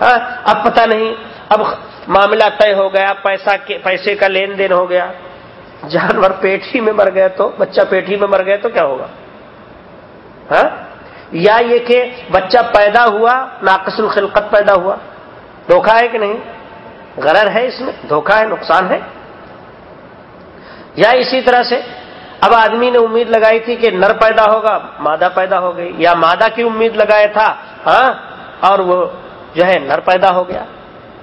ہاں؟ اب پتہ نہیں، اب معاملہ طے ہو گیا، پیسہ پیسے کا لین دین ہو گیا۔ جانور پیٹ ہی میں مر گئے تو، بچہ پیٹ ہی میں مر گئے تو کیا ہوگا؟ ہاں؟ یا یہ کہ بچہ پیدا ہوا، ناقص الخلقت پیدا ہوا۔ دھوکھا ہے کہ نہیں؟ غرر ہے اس میں دھوکھا ہے، نقصان ہے۔ یا اسی طرح سے اب آدمی نے امید لگائی تھی کہ نر پیدا ہوگا، مادہ پیدا ہو گئی، یا مادہ کی امید لگایا تھا ہاں؟ اور وہ جو ہے نر پیدا ہو گیا۔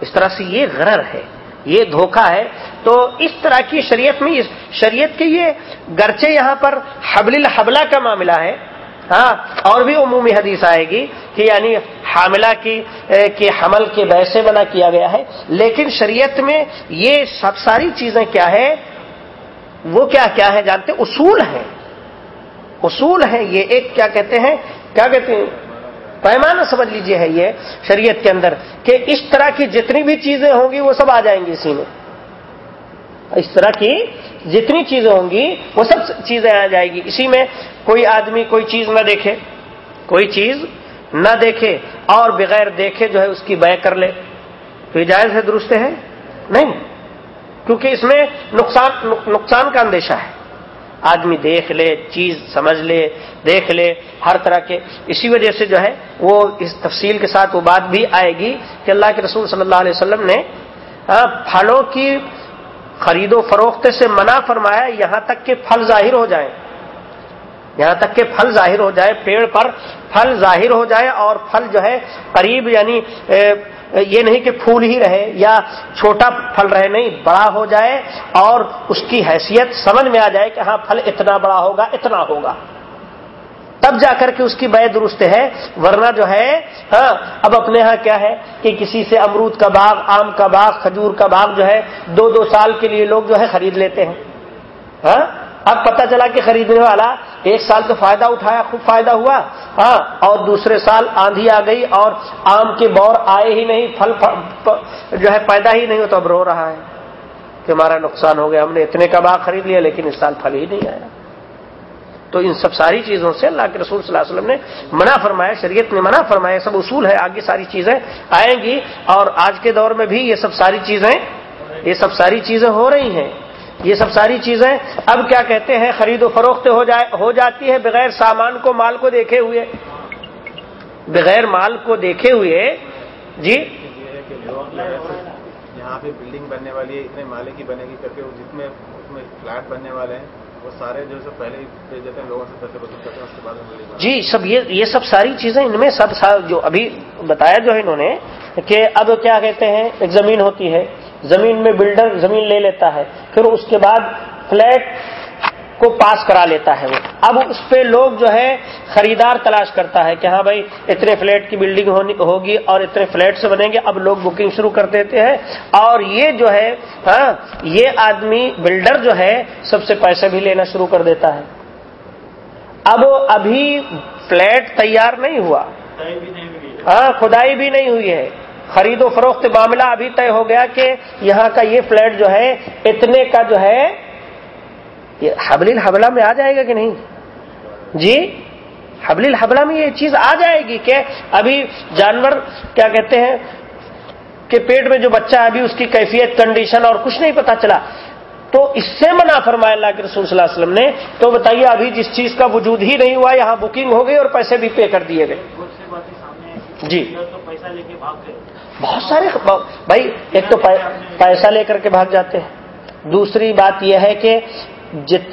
اس طرح سے یہ غرر ہے، یہ دھوکہ ہے۔ تو اس طرح کی شریعت میں شریعت کے یہ گرچے یہاں پر حبل الحبلہ کا معاملہ ہے ہاں؟ اور بھی عمومی حدیث آئے گی کہ یعنی حاملہ کی کہ حمل کے ویسے منع کیا گیا ہے۔ لیکن شریعت میں یہ سب ساری چیزیں کیا ہے؟ وہ کیا کیا ہے جانتے اصول ہیں اصول ہیں یہ ایک کیا کہتے ہیں؟ کیا کہتے ہیں؟ پیمانہ سمجھ لیجیے ہے یہ شریعت کے اندر کہ اس طرح کی جتنی بھی چیزیں ہوں گی وہ سب آ جائیں گی اسی میں۔ اس طرح کی جتنی چیزیں ہوں گی وہ سب چیزیں آ جائے گی۔ اسی میں کوئی آدمی کوئی چیز نہ دیکھے، کوئی چیز نہ دیکھے اور بغیر دیکھے جو ہے اس کی بے کر لے۔ تو یہ جائز ہے، درست ہے؟ نہیں۔ کیونکہ اس میں نقصان نقصان کا اندیشہ ہے۔ آدمی دیکھ لے، چیز سمجھ لے، دیکھ لے، ہر طرح کے۔ اسی وجہ سے جو ہے، وہ اس تفصیل کے ساتھ وہ بات بھی آئے گی کہ اللہ کے رسول صلی اللہ علیہ وسلم نے پھلوں کی خرید و فروخت سے منع فرمایا، یہاں تک کہ پھل ظاہر ہو جائیں۔ یہاں تک کہ پھل ظاہر ہو جائے، پیڑ پر پھل ظاہر ہو جائے اور پھل جو ہے، قریب یعنی یہ نہیں کہ پھول ہی رہے یا چھوٹا پھل رہے نہیں، بڑا ہو جائے اور اس کی حیثیت سمجھ میں آ جائے کہ ہاں پھل اتنا بڑا ہوگا، اتنا ہوگا۔ تب جا کر کے اس کی بے درست ہے۔ ورنہ جو ہے ہاں اب اپنے ہاں کیا ہے کہ کسی سے امرود کا باغ، آم کا باغ، کھجور کا باغ جو ہے، دو دو سال کے لیے لوگ جو ہے خرید لیتے ہیں۔ ہاں؟ اب پتہ چلا کہ خریدنے والا ایک سال تو فائدہ اٹھایا، خوب فائدہ ہوا۔ ہاں اور دوسرے سال آندھی آ گئی اور آم کے بور آئے ہی نہیں، پھل جو ہے پیدا ہی نہیں ہو تو اب رو رہا ہے کہ ہمارا نقصان ہو گیا۔ ہم نے اتنے کا باغ خرید لیا لیکن اس سال پھل ہی نہیں آیا۔ تو ان سب ساری چیزوں سے اللہ کے رسول صلی اللہ علیہ وسلم نے منع فرمایا، شریعت نے منع فرمایا سب اصول ہے، آگے ساری چیزیں آئیں گی۔ اور آج کے دور میں بھی یہ سب ساری چیزیں، یہ سب ساری چیزیں ہو رہی ہیں۔ یہ سب ساری چیزیں اب کیا کہتے ہیں خرید و فروخت ہو جائے ہو جاتی ہے بغیر سامان کو مال کو دیکھے ہوئے۔ بغیر مال کو دیکھے ہوئے جی؟ یہاں پہ بلڈنگ بننے والی ہے اتنے مالے کی بنے گی کر کے جتنے اس میں فلیٹ بننے والے ہیں۔ وہ سارے جو پہلے ہی دیتے ہیں، لوگوں سے پیسے وصول کرتے ہیں، اس کے بعد جی سب یہ یہ سب ساری چیزیں ان میں سب جو ابھی بتایا جو ہے انہوں نے کہ اب کیا کہتے ہیں، ایک زمین ہوتی ہے، زمین میں بلڈر زمین لے لیتا ہے، پھر اس کے بعد فلیٹ کو پاس کرا لیتا ہے وہ۔ اب اس پہ لوگ جو ہے خریدار تلاش کرتا ہے کہ ہاں بھائی، اتنے فلیٹ کی بلڈنگ ہوگی اور اتنے فلیٹ سے بنیں گے۔ اب لوگ بکنگ شروع کر دیتے ہیں اور یہ جو ہے ہاں یہ آدمی بلڈر جو ہے، سب سے پیسے بھی لینا شروع کر دیتا ہے۔ اب ابھی فلیٹ تیار نہیں ہوا۔ ہاں کھدائی بھی نہیں ہوئی ہے۔ خرید و فروخت معاملہ ابھی طے ہو گیا کہ یہاں کا یہ فلیٹ جو ہے، اتنے کا جو ہے حبل الحبلہ میں آ جائے گا کہ نہیں؟ جی؟ حبل الحبلہ میں یہ چیز آ جائے گی کہ ابھی جانور کیا کہتے ہیں کہ پیٹ میں جو بچہ ہے ابھی اس کی کیفیت کنڈیشن اور کچھ نہیں پتا چلا۔ تو اس سے منع فرمایا اللہ کے رسول صلی اللہ علیہ وسلم نے۔ تو بتائیے ابھی جس چیز کا وجود ہی نہیں ہوا، یہاں بکنگ ہو گئی اور پیسے بھی پے کر دیے گئے۔ جی۔ بہت سارے بھائی، ایک تو پیسہ لے کر کے بھاگ جاتے ہیں۔ دوسری بات یہ ہے کہ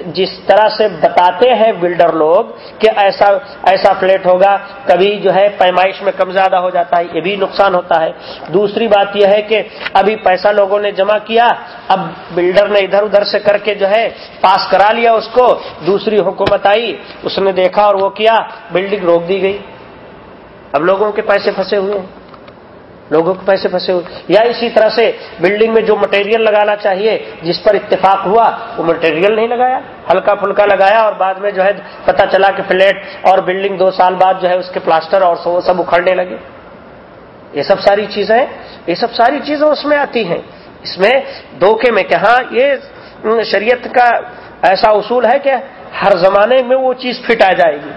جس طرح سے بتاتے ہیں بلڈر لوگ کہ ایسا ایسا فلیٹ ہوگا، کبھی جو ہے پیمائش میں کم زیادہ ہو جاتا ہے، یہ بھی نقصان ہوتا ہے۔ دوسری بات یہ ہے کہ ابھی پیسہ لوگوں نے جمع کیا، اب بلڈر نے ادھر ادھر سے کر کے جو ہے پاس کرا لیا اس کو، دوسری حکومت آئی، اس نے دیکھا اور وہ کیا، بلڈنگ روک دی گئی۔ اب لوگوں کے پیسے پھنسے ہوئے ہیں۔ لوگوں کے پیسے پھنسے ہوئے۔ یا اسی طرح سے بلڈنگ میں جو مٹیریل لگانا چاہیے، جس پر اتفاق ہوا، وہ مٹیریل نہیں لگایا۔ ہلکا پھلکا لگایا اور بعد میں جو ہے پتا چلا کہ فلیٹ اور بلڈنگ دو سال بعد جو ہے اس کے پلاسٹر اور وہ سب اکھڑنے لگے۔ یہ سب ساری چیزیں، یہ سب ساری چیزیں اس میں آتی ہیں۔ اس میں دھوکے میں کہ ہاں یہ شریعت کا ایسا اصول ہے کہ ہر زمانے میں وہ چیز فٹ آ جائے گی۔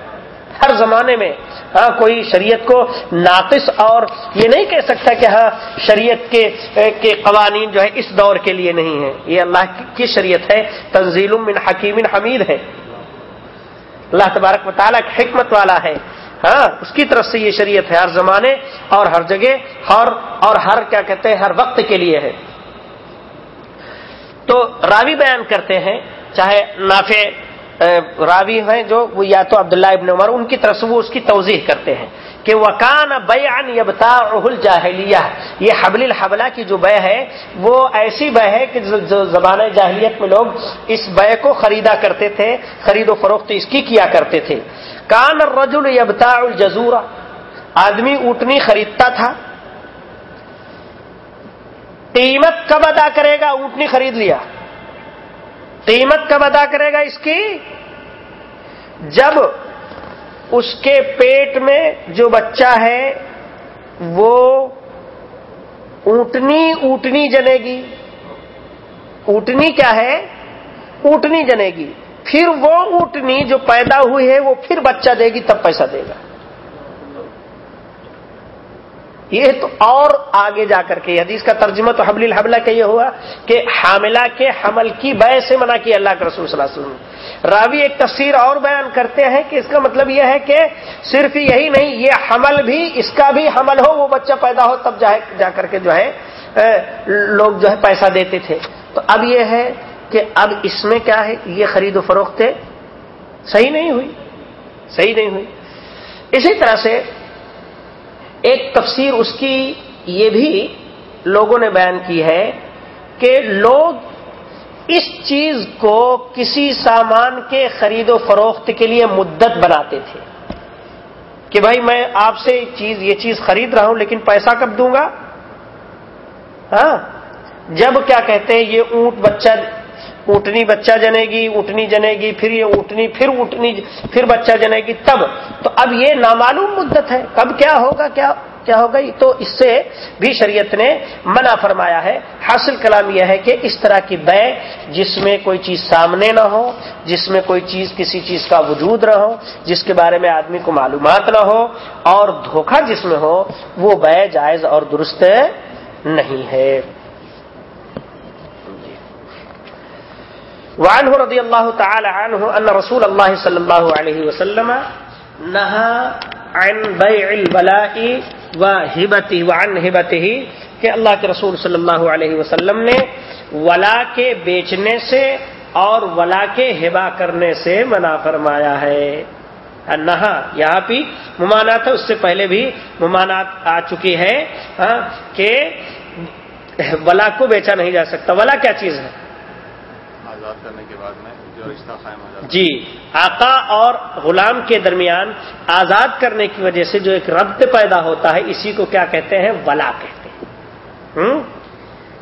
ہر زمانے میں ہاں کوئی شریعت کو ناقص اور یہ نہیں کہہ سکتا کہ ہاں شریعت کے کے قوانین جو ہے اس دور کے لیے نہیں ہے یہ اللہ کی شریعت ہے۔ تنزیل من حکیم حمید ہے۔ اللہ تبارک مطالعہ حکمت والا ہے۔ ہاں اس کی طرف سے یہ شریعت ہے۔ ہر زمانے اور ہر جگہ اور اور ہر، کیا کہتے ہیں، ہر وقت کے لیے ہے۔ تو راوی بیان کرتے ہیں، چاہے نافع راوی ہیں جو، وہ یا تو عبداللہ ابن عمر، ان کی طرف سے وہ اس کی توضیح کرتے ہیں کہ وکان بیان یبتا جاہلیہ یہ حبل الحبلہ کی جو بے ہے، وہ ایسی بے ہے کہ زبان جاہلیت میں لوگ اس بے کو خریدا کرتے تھے، خرید و فروخت اس کی کیا کرتے تھے۔ کان رجل یبتا الجزورا آدمی اونٹنی خریدتا تھا۔ قیمت کب ادا کرے گا؟ اونٹنی خرید لیا۔ قیمت کب ادا کرے گا اس کی؟ جب اس کے پیٹ میں جو بچہ ہے، وہ اونٹنی اونٹنی جنے گی۔ اونٹنی کیا ہے؟ اونٹنی جنے گی۔ پھر وہ اونٹنی جو پیدا ہوئی ہے، وہ پھر بچہ دے گی، تب پیسہ دے گا۔ یہ تو اور آگے جا کر کے حدیث کا ترجمہ تو حبل الحبلہ کا یہ ہوا کہ حاملہ کے حمل کی بے سے منع کی اللہ کے رسول صلی اللہ علیہ وسلم راوی ایک تفسیر اور بیان کرتے ہیں کہ اس کا مطلب یہ ہے کہ صرف یہی نہیں، یہ حمل بھی، اس کا بھی حمل ہو، وہ بچہ پیدا ہو تب جا کر کے جو ہے لوگ جو ہے پیسہ دیتے تھے۔ تو اب یہ ہے کہ اب اس میں کیا ہے؟ یہ خرید و فروخت صحیح نہیں ہوئی، صحیح نہیں ہوئی۔ اسی طرح سے ایک تفسیر اس کی یہ بھی لوگوں نے بیان کی ہے کہ لوگ اس چیز کو کسی سامان کے خرید و فروخت کے لیے مدت بناتے تھے کہ بھائی میں آپ سے چیز یہ چیز خرید رہا ہوں لیکن پیسہ کب دوں گا؟ ہاں؟ جب کیا کہتے ہیں یہ اونٹ بچہ اونٹنی بچہ جنے گی، اونٹنی جنے گی، پھر یہ اونٹنی، پھر اونٹنی، پھر بچہ جنے گی، تب۔ تو اب یہ نامعلوم مدت ہے۔ کب کیا ہوگا، کیا کیا ہوگا؟ تو اس سے بھی شریعت نے منع فرمایا ہے۔ حاصل کلام یہ ہے کہ اس طرح کی بے جس میں کوئی چیز سامنے نہ ہو، جس میں کوئی چیز، کسی چیز کا وجود نہ ہو، جس کے بارے میں آدمی کو معلومات نہ ہو اور دھوکہ جس میں ہو، وہ بے جائز اور درست نہیں ہے۔ وعنه رضي الله تعالى عنه أن رسول الله صلى الله عليه وسلم نهى عن بيع البلاء وهبته وعن هبته کہ اللہ کے رسول صلی اللہ علیہ وسلم نے ولا کے بیچنے سے اور ولا کے ہبا کرنے سے منع فرمایا ہے۔ نہا یہاں بھی ممانات ہے، اس سے پہلے بھی ممانات آ چکی ہے ہاں، کہ ولا کو بیچا نہیں جا سکتا۔ ولا کیا چیز ہے؟ آزاد کرنے کے بعد میں جو رشتہ قائم ہو جاتا جی آقا اور غلام کے درمیان آزاد کرنے کی وجہ سے جو ایک ربط پیدا ہوتا ہے اسی کو کیا کہتے ہیں؟ ولا کہتے ہیں۔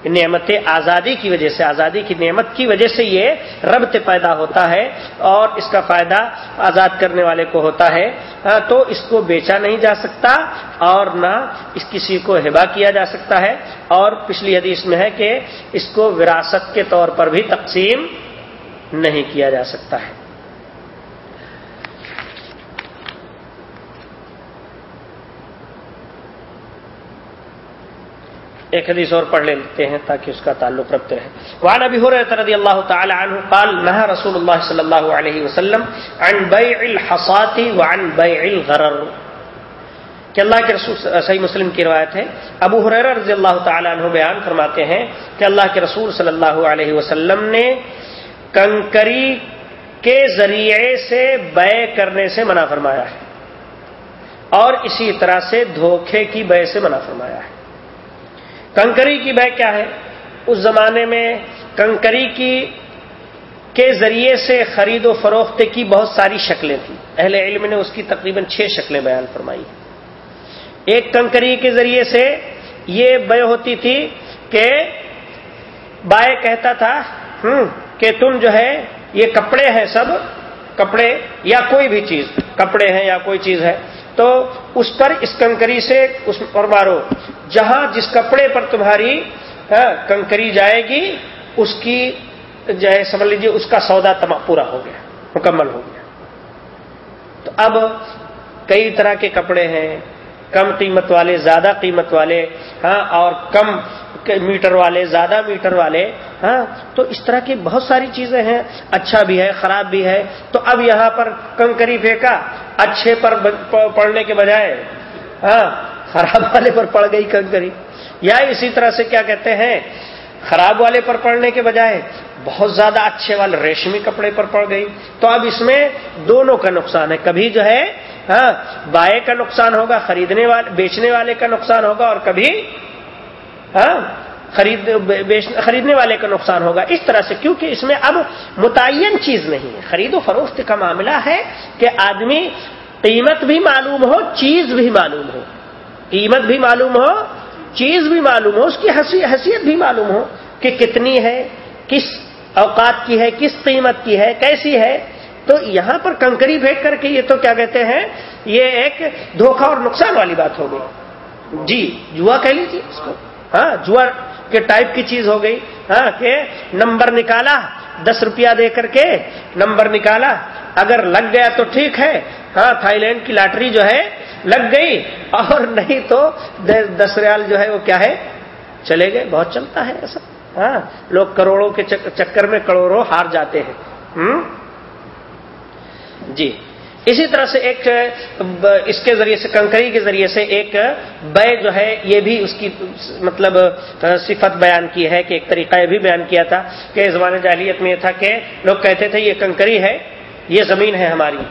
نعمت آزادی کی وجہ سے، آزادی کی نعمت کی وجہ سے یہ ربط پیدا ہوتا ہے اور اس کا فائدہ آزاد کرنے والے کو ہوتا ہے۔ ہاں، تو اس کو بیچا نہیں جا سکتا اور نہ اس کسی کو ہبا کیا جا سکتا ہے۔ اور پچھلی حدیث میں ہے کہ اس کو وراثت کے طور پر بھی تقسیم نہیں کیا جا سکتا ہے۔ ایک حدیث اور پڑھ لیتے ہیں تاکہ اس کا تعلق رکھتے رہے وعن ابی حریرہ رضی اللہ تعالی عنہ قال نهى رسول اللہ صلی اللہ علیہ وسلم عن بیع الحصات وعن بیع الغرر۔ کہ اللہ کے رسول، صحیح مسلم کی روایت ہے۔ ابو حریرہ رضی اللہ تعالی عنہ بیان فرماتے ہیں کہ اللہ کے رسول صلی اللہ علیہ وسلم نے کنکری کے ذریعے سے بے کرنے سے منع فرمایا ہے اور اسی طرح سے دھوکے کی بے سے منع فرمایا ہے۔ کنکری کی بہ کیا ہے؟ اس زمانے میں کنکری کی کے ذریعے سے خرید و فروخت کی بہت ساری شکلیں تھیں۔ اہل علم نے اس کی تقریباً چھ شکلیں بیان فرمائی۔ ایک کنکری کے ذریعے سے یہ بے ہوتی تھی کہ بائے کہتا تھا کہ تم جو ہے، یہ کپڑے ہیں سب، کپڑے یا کوئی بھی چیز، کپڑے ہیں یا کوئی چیز ہے۔ تو اس پر اس کنکری سے اس پر مارو۔ جہاں جس کپڑے پر تمہاری ہاں، کنکری جائے گی، اس کی جو ہے، سمجھ لیجیے اس کا سودا پورا ہو گیا، مکمل ہو گیا۔ تو اب کئی طرح کے کپڑے ہیں، کم قیمت والے، زیادہ قیمت والے ہاں اور کم میٹر والے، زیادہ میٹر والے ہاں تو اس طرح کی بہت ساری چیزیں ہیں۔ اچھا بھی ہے، خراب بھی ہے۔ تو اب یہاں پر کنکری پھینکا اچھے پر پڑنے کے بجائے ہاں خراب والے پر پڑ گئی کنکری یا اسی طرح سے کیا کہتے ہیں، خراب والے پر پڑنے کے بجائے، بہت زیادہ اچھے والے ریشمی کپڑے پر پڑ گئی۔ تو اب اس میں دونوں کا نقصان ہے۔ کبھی جو ہے ہاں بائے کا نقصان ہوگا، خریدنے والے بیچنے والے کا نقصان ہوگا اور کبھی ہاں خرید خریدنے والے کا نقصان ہوگا۔ اس طرح سے کیونکہ اس میں اب متعین چیز نہیں ہے۔ خرید و فروخت کا معاملہ ہے کہ آدمی قیمت بھی معلوم ہو، چیز بھی معلوم ہو۔ قیمت بھی معلوم ہو، چیز بھی معلوم ہو، اس کی حیثیت بھی معلوم ہو کہ کتنی ہے، کس اوقات کی ہے، کس قیمت کی ہے، کیسی ہے۔ تو یہاں پر کنکری پھینک کر کے یہ تو کیا کہتے ہیں، یہ ایک دھوکہ اور نقصان والی بات ہو گئی۔ جی جوا کہہ لیجیے اس کو۔ ہاں جوا کے ٹائپ کی چیز ہو گئی۔ ہاں کہ نمبر نکالا، دس روپیہ دے کر کے نمبر نکالا۔ اگر لگ گیا تو ٹھیک ہے۔ ہاں تھائی لینڈ کی لاٹری جو ہے، لگ گئی۔ اور نہیں تو دس ریال جو ہے وہ کیا ہے؟ چلے گئے، بہت چلتا ہے ایسا۔ ہاں لوگ کروڑوں کے چکر میں کروڑوں ہار جاتے ہیں۔ جی۔ اسی طرح سے ایک اس کے ذریعے سے کنکری کے ذریعے سے ایک بے جو ہے یہ بھی اس کی مطلب صفت بیان کی ہے کہ ایک طریقہ یہ بھی بیان کیا تھا کہ زبان جاہلیت میں یہ تھا کہ لوگ کہتے تھے یہ کنکری ہے، یہ زمین ہے ہماری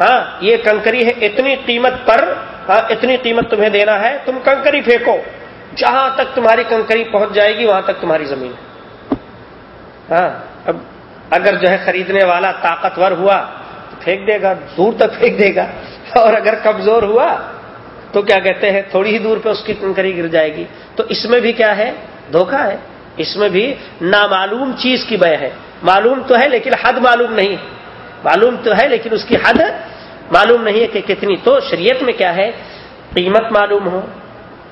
ہاں یہ کنکری ہے اتنی قیمت پر ہاں, اتنی قیمت تمہیں دینا ہے، تم کنکری پھینکو، جہاں تک تمہاری کنکری پہنچ جائے گی وہاں تک تمہاری زمین ہاں اب اگر جو ہے خریدنے والا طاقتور ہوا پھینک دے گا، دور تک پھینک دے گا۔ اور اگر کمزور ہوا تو کیا کہتے ہیں، تھوڑی ہی دور پہ اس کی کنکری گر جائے گی۔ تو اس میں بھی کیا ہے؟ دھوکہ ہے۔ اس میں بھی نامعلوم چیز کی بے ہے۔ معلوم تو ہے لیکن حد معلوم نہیں۔ معلوم تو ہے لیکن اس کی حد معلوم نہیں ہے کہ کتنی۔ تو شریعت میں کیا ہے؟ قیمت معلوم ہو،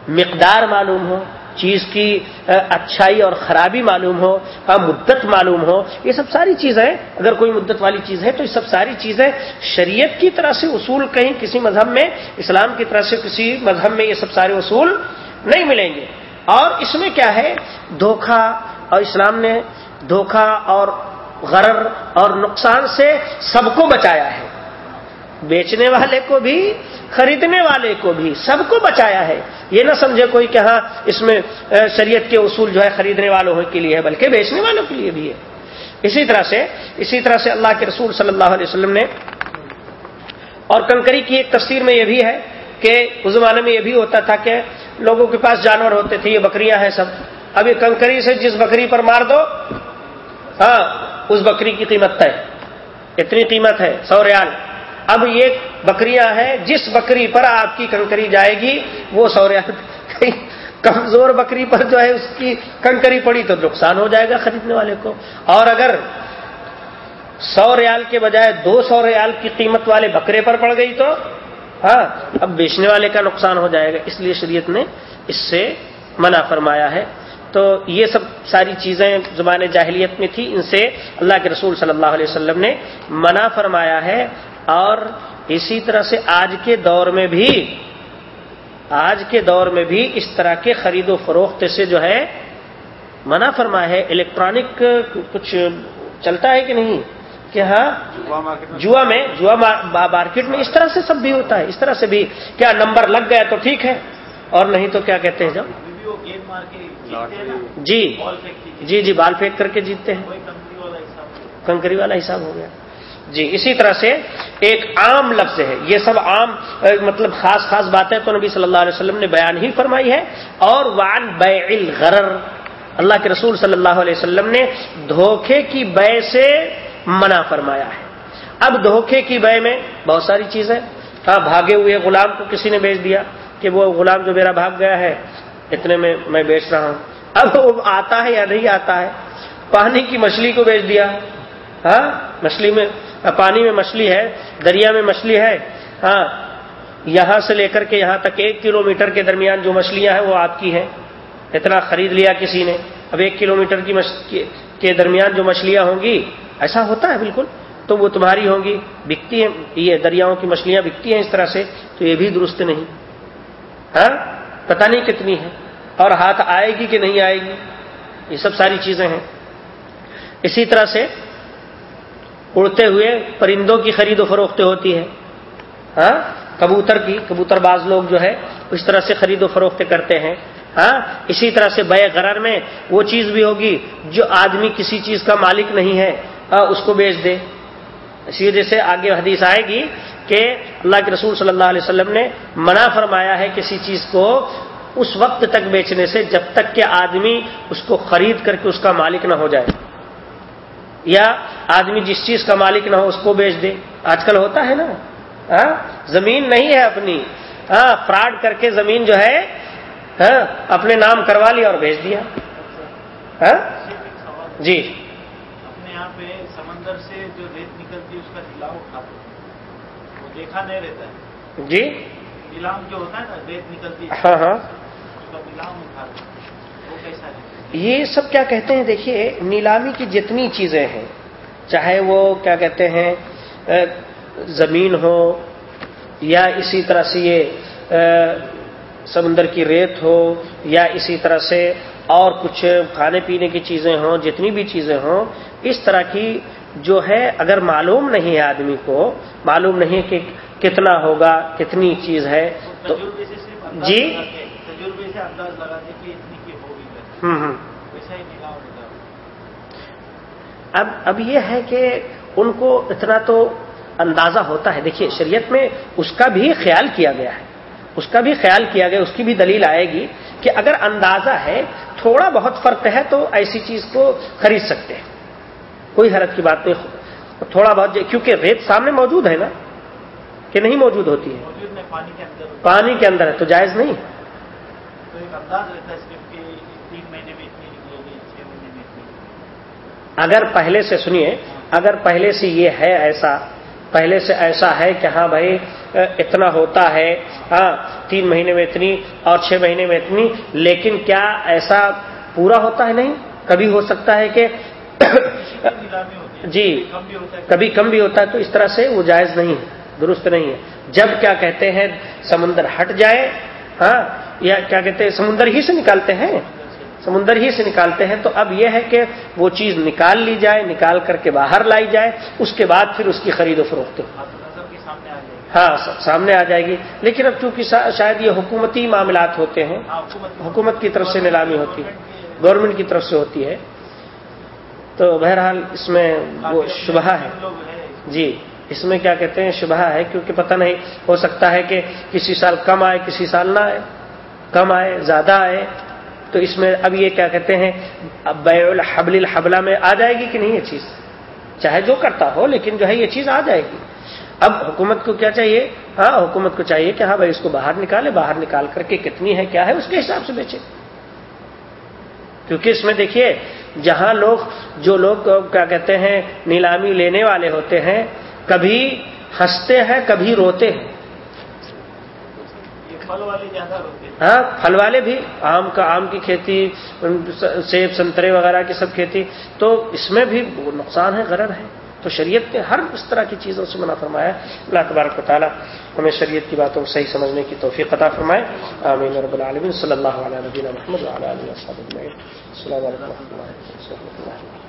مقدار معلوم ہو چیز کی اچھائی اور خرابی معلوم ہو مدت معلوم ہو، یہ سب ساری چیزیں اگر کوئی مدت والی چیز ہے تو یہ سب ساری چیزیں شریعت کی طرح سے اصول کہیں کسی مذہب میں، اسلام کی طرح سے کسی مذہب میں یہ سب سارے اصول نہیں ملیں گے۔ اور اس میں کیا ہے؟ دھوکھا اور اسلام نے دھوکھا اور غرر اور نقصان سے سب کو بچایا ہے۔ بیچنے والے کو بھی، خریدنے والے کو بھی سب کو بچایا ہے۔ یہ نہ سمجھے کوئی کہ ہاں اس میں شریعت کے اصول جو ہے خریدنے والوں کے لیے ہے، بلکہ بیچنے والوں کے لیے بھی ہے۔ اسی طرح سے، اسی طرح سے اللہ کے رسول صلی اللہ علیہ وسلم نے، اور کنکری کی ایک تصویر میں یہ بھی ہے کہ اس زمانے میں یہ بھی ہوتا تھا کہ لوگوں کے پاس جانور ہوتے تھے، یہ بکریاں ہیں سب۔ اب یہ کنکری سے جس بکری پر مار دو ہاں اس بکری کی قیمت ہے اتنی قیمت ہے، سو ریال۔ اب یہ بکریاں ہیں، جس بکری پر آپ کی کنکری جائے گی، وہ سوریال کمزور بکری پر جو ہے، اس کی کنکری پڑی تو نقصان ہو جائے گا خریدنے والے کو۔ اور اگر سو ریال کے بجائے دو سو ریال کی قیمت والے بکرے پر پڑ گئی تو ہاں اب بیچنے والے کا نقصان ہو جائے گا۔ اس لیے شریعت نے اس سے منع فرمایا ہے۔ تو یہ سب ساری چیزیں زبان جاہلیت میں تھی، ان سے اللہ کے رسول صلی اللہ علیہ وسلم نے منع فرمایا ہے۔ اور اسی طرح سے آج کے دور میں بھی آج کے دور میں بھی اس طرح کے خرید و فروخت سے جو ہے منع فرما ہے الیکٹرانک کچھ چلتا ہے کہ نہیں کہ ہاں جوا میں، جوا مارکیٹ میں اس طرح سے سب بھی ہوتا ہے، اس طرح سے بھی کیا نمبر لگ گیا تو ٹھیک ہے، اور نہیں تو کیا کہتے ہیں جب؟ جی جی جی بال پھینک کر کے جیتتے ہیں، کنکری والا حساب ہو گیا۔ جی اسی طرح سے ایک عام لفظ ہے۔ یہ سب عام مطلب خاص خاص باتیں تو نبی صلی اللہ علیہ وسلم نے بیان ہی فرمائی ہے اور وان بے الغرر، اللہ کے رسول صلی اللہ علیہ وسلم نے دھوکے کی بے سے منع فرمایا ہے۔ اب دھوکے کی بے میں بہت ساری چیزیں ہاں بھاگے ہوئے غلام کو کسی نے بیچ دیا کہ وہ غلام جو میرا بھاگ گیا ہے، اتنے میں میں بیچ رہا ہوں۔ اب وہ آتا ہے یا نہیں آتا ہے؟ پانی کی مچھلی کو بیچ دیا۔ ہاں مچھلی میں پانی میں مچھلی ہے، دریا میں مچھلی ہے ہاں یہاں سے لے کر کے یہاں تک ایک کلو میٹر کے درمیان جو مچھلیاں ہیں وہ آپ کی ہیں۔ اتنا خرید لیا کسی نے۔ اب ایک کلو میٹر کی کے درمیان جو مچھلیاں ہوں گی، ایسا ہوتا ہے بالکل؟ تو وہ تمہاری ہوں گی، بکتی ہیں، یہ دریاؤں کی مچھلیاں بکتی ہیں اس طرح سے، تو یہ بھی درست نہیں۔ ہاں پتہ نہیں کتنی ہے اور ہاتھ آئے گی کہ نہیں آئے گی؟ یہ سب ساری چیزیں ہیں۔ اسی طرح سے اڑتے ہوئے پرندوں کی خرید و فروخت ہوتی ہے۔ ہاں؟ کبوتر کی، کبوتر باز لوگ جو ہے، اس طرح سے خرید و فروخت کرتے ہیں۔ ہاں؟ اسی طرح سے بے غرر میں وہ چیز بھی ہوگی جو آدمی کسی چیز کا مالک نہیں ہے۔ ہاں، اس کو بیچ دے۔ اسی وجہ سے آگے حدیث آئے گی کہ اللہ کے رسول صلی اللہ علیہ وسلم نے منع فرمایا ہے کسی چیز کو اس وقت تک بیچنے سے جب تک کہ آدمی اس کو خرید کر کے اس کا مالک نہ ہو جائے۔ یا آدمی جس چیز کا مالک نہ ہو اس کو بیچ دے۔ آج کل ہوتا ہے نا۔ ہاں زمین نہیں ہے اپنی۔ ہاں فراڈ کر کے زمین جو ہے ہاں اپنے نام کروا لیا اور بھیج دیا۔ ہاں؟ جی۔ اپنے یہاں پہ سمندر سے جو ریت نکلتی ہے اس کا نیلام اٹھاتے ہیں۔ وہ دیکھا نہیں رہتا ہے۔ جی؟ نیلام جو ہوتا ہے نا ریت نکلتی ہے ہاں ہاں۔ اس کا نیلام اٹھاتے ہیں۔ وہ کیسا ہے؟ یہ سب کیا کہتے ہیں؟ دیکھیے نیلامی کی جتنی چیزیں ہیں چاہے وہ کیا کہتے ہیں زمین ہو یا اسی طرح سے یہ سمندر کی ریت ہو یا اسی طرح سے اور کچھ کھانے پینے کی چیزیں ہوں جتنی بھی چیزیں ہوں اس طرح کی جو ہے اگر معلوم نہیں ہے آدمی کو معلوم نہیں کہ کتنا ہوگا کتنی چیز ہے تو جی؟ لگاتے ہیں۔ تجربے سے انداز لگاتے کہ اتنی کی ہوگی کر ہوں ہوں ویسا ہی نیلام ہوتا ہے اب اب یہ ہے کہ ان کو اتنا تو اندازہ ہوتا ہے۔ دیکھیے شریعت میں اس کا بھی خیال کیا گیا ہے۔ اس کا بھی خیال کیا گیا اس کی بھی دلیل آئے گی کہ اگر اندازہ ہے تھوڑا بہت فرق ہے تو ایسی چیز کو خرید سکتے ہیں۔ کوئی حرت کی بات نہیں۔ تھوڑا بہت کیونکہ ریت سامنے موجود ہے نا کہ نہیں موجود ہوتی ہے۔ موجود میں پانی کے اندر پانی کے اندر ہے تو جائز نہیں۔ تو ایک انداز رہتا ہے صرف کہ تین مہینے میں اتنی نکلے گی چھ مہینے میں اتنی اگر پہلے سے سنیے، اگر پہلے سے یہ ہے ایسا، پہلے سے ایسا ہے کہ ہاں بھائی اتنا ہوتا ہے ہاں تین مہینے میں اتنی اور چھ مہینے میں اتنی، لیکن کیا ایسا پورا ہوتا ہے؟ نہیں، کبھی ہو سکتا ہے کہ جی ہوتا ہے کبھی کم بھی ہوتا ہے، تو اس طرح سے وہ جائز نہیں ہے، درست نہیں ہے۔ جب کیا کہتے ہیں، سمندر ہٹ جائے ہاں یا کیا کہتے ہیں، سمندر ہی سے نکالتے ہیں سمندر ہی سے نکالتے ہیں تو اب یہ ہے کہ وہ چیز نکال لی جائے نکال کر کے باہر لائی جائے اس کے بعد پھر اس کی خرید و فروخت ہاں سامنے آ جائے گی۔ لیکن اب چونکہ شا- شاید یہ حکومتی معاملات ہوتے ہیں ہاں حکومت کی طرف سے نیلامی ہوتی ہے گورنمنٹ کی طرف سے ہوتی ہے تو بہرحال اس میں وہ شبہ ہے۔ جی اس میں کیا کہتے ہیں؟ شبہ ہے کیونکہ پتہ نہیں ہو سکتا ہے کہ کسی سال کم آئے کسی سال نہ آئے کم آئے زیادہ آئے۔ تو اس میں اب یہ کیا کہتے ہیں، اب بیع الحبل الحبلہ میں آ جائے گی کہ نہیں یہ چیز؟ چاہے جو کرتا ہو، لیکن جو ہے یہ چیز آ جائے گی۔ اب حکومت کو کیا چاہیے؟ ہاں حکومت کو چاہیے کہ ہاں بھائی، اس کو باہر نکالے۔ باہر نکال کر کے کتنی ہے، کیا ہے، اس کے حساب سے بیچے۔ کیونکہ اس میں دیکھیے، جہاں لوگ، جو لوگ کیا کہتے ہیں، نیلامی لینے والے ہوتے ہیں، کبھی ہنستے ہیں، کبھی روتے ہیں یہ پھل والے زیادہ ہوتے ہیں ہاں پھل والے بھی، آم کا، آم کی کھیتی، سیب، سنترے وغیرہ کی سب کھیتی۔ تو اس میں بھی نقصان ہے، غرر ہے۔ تو شریعت نے ہر اس طرح کی چیزوں سے منع فرمایا اللہ تبارک و تعالیٰ ہمیں شریعت کی باتوں کو صحیح سمجھنے کی توفیق عطا فرمائے۔ آمین رب العالمین۔ صلی اللہ علیہ نبینا محمد السلام علیکم و رحمۃ اللہ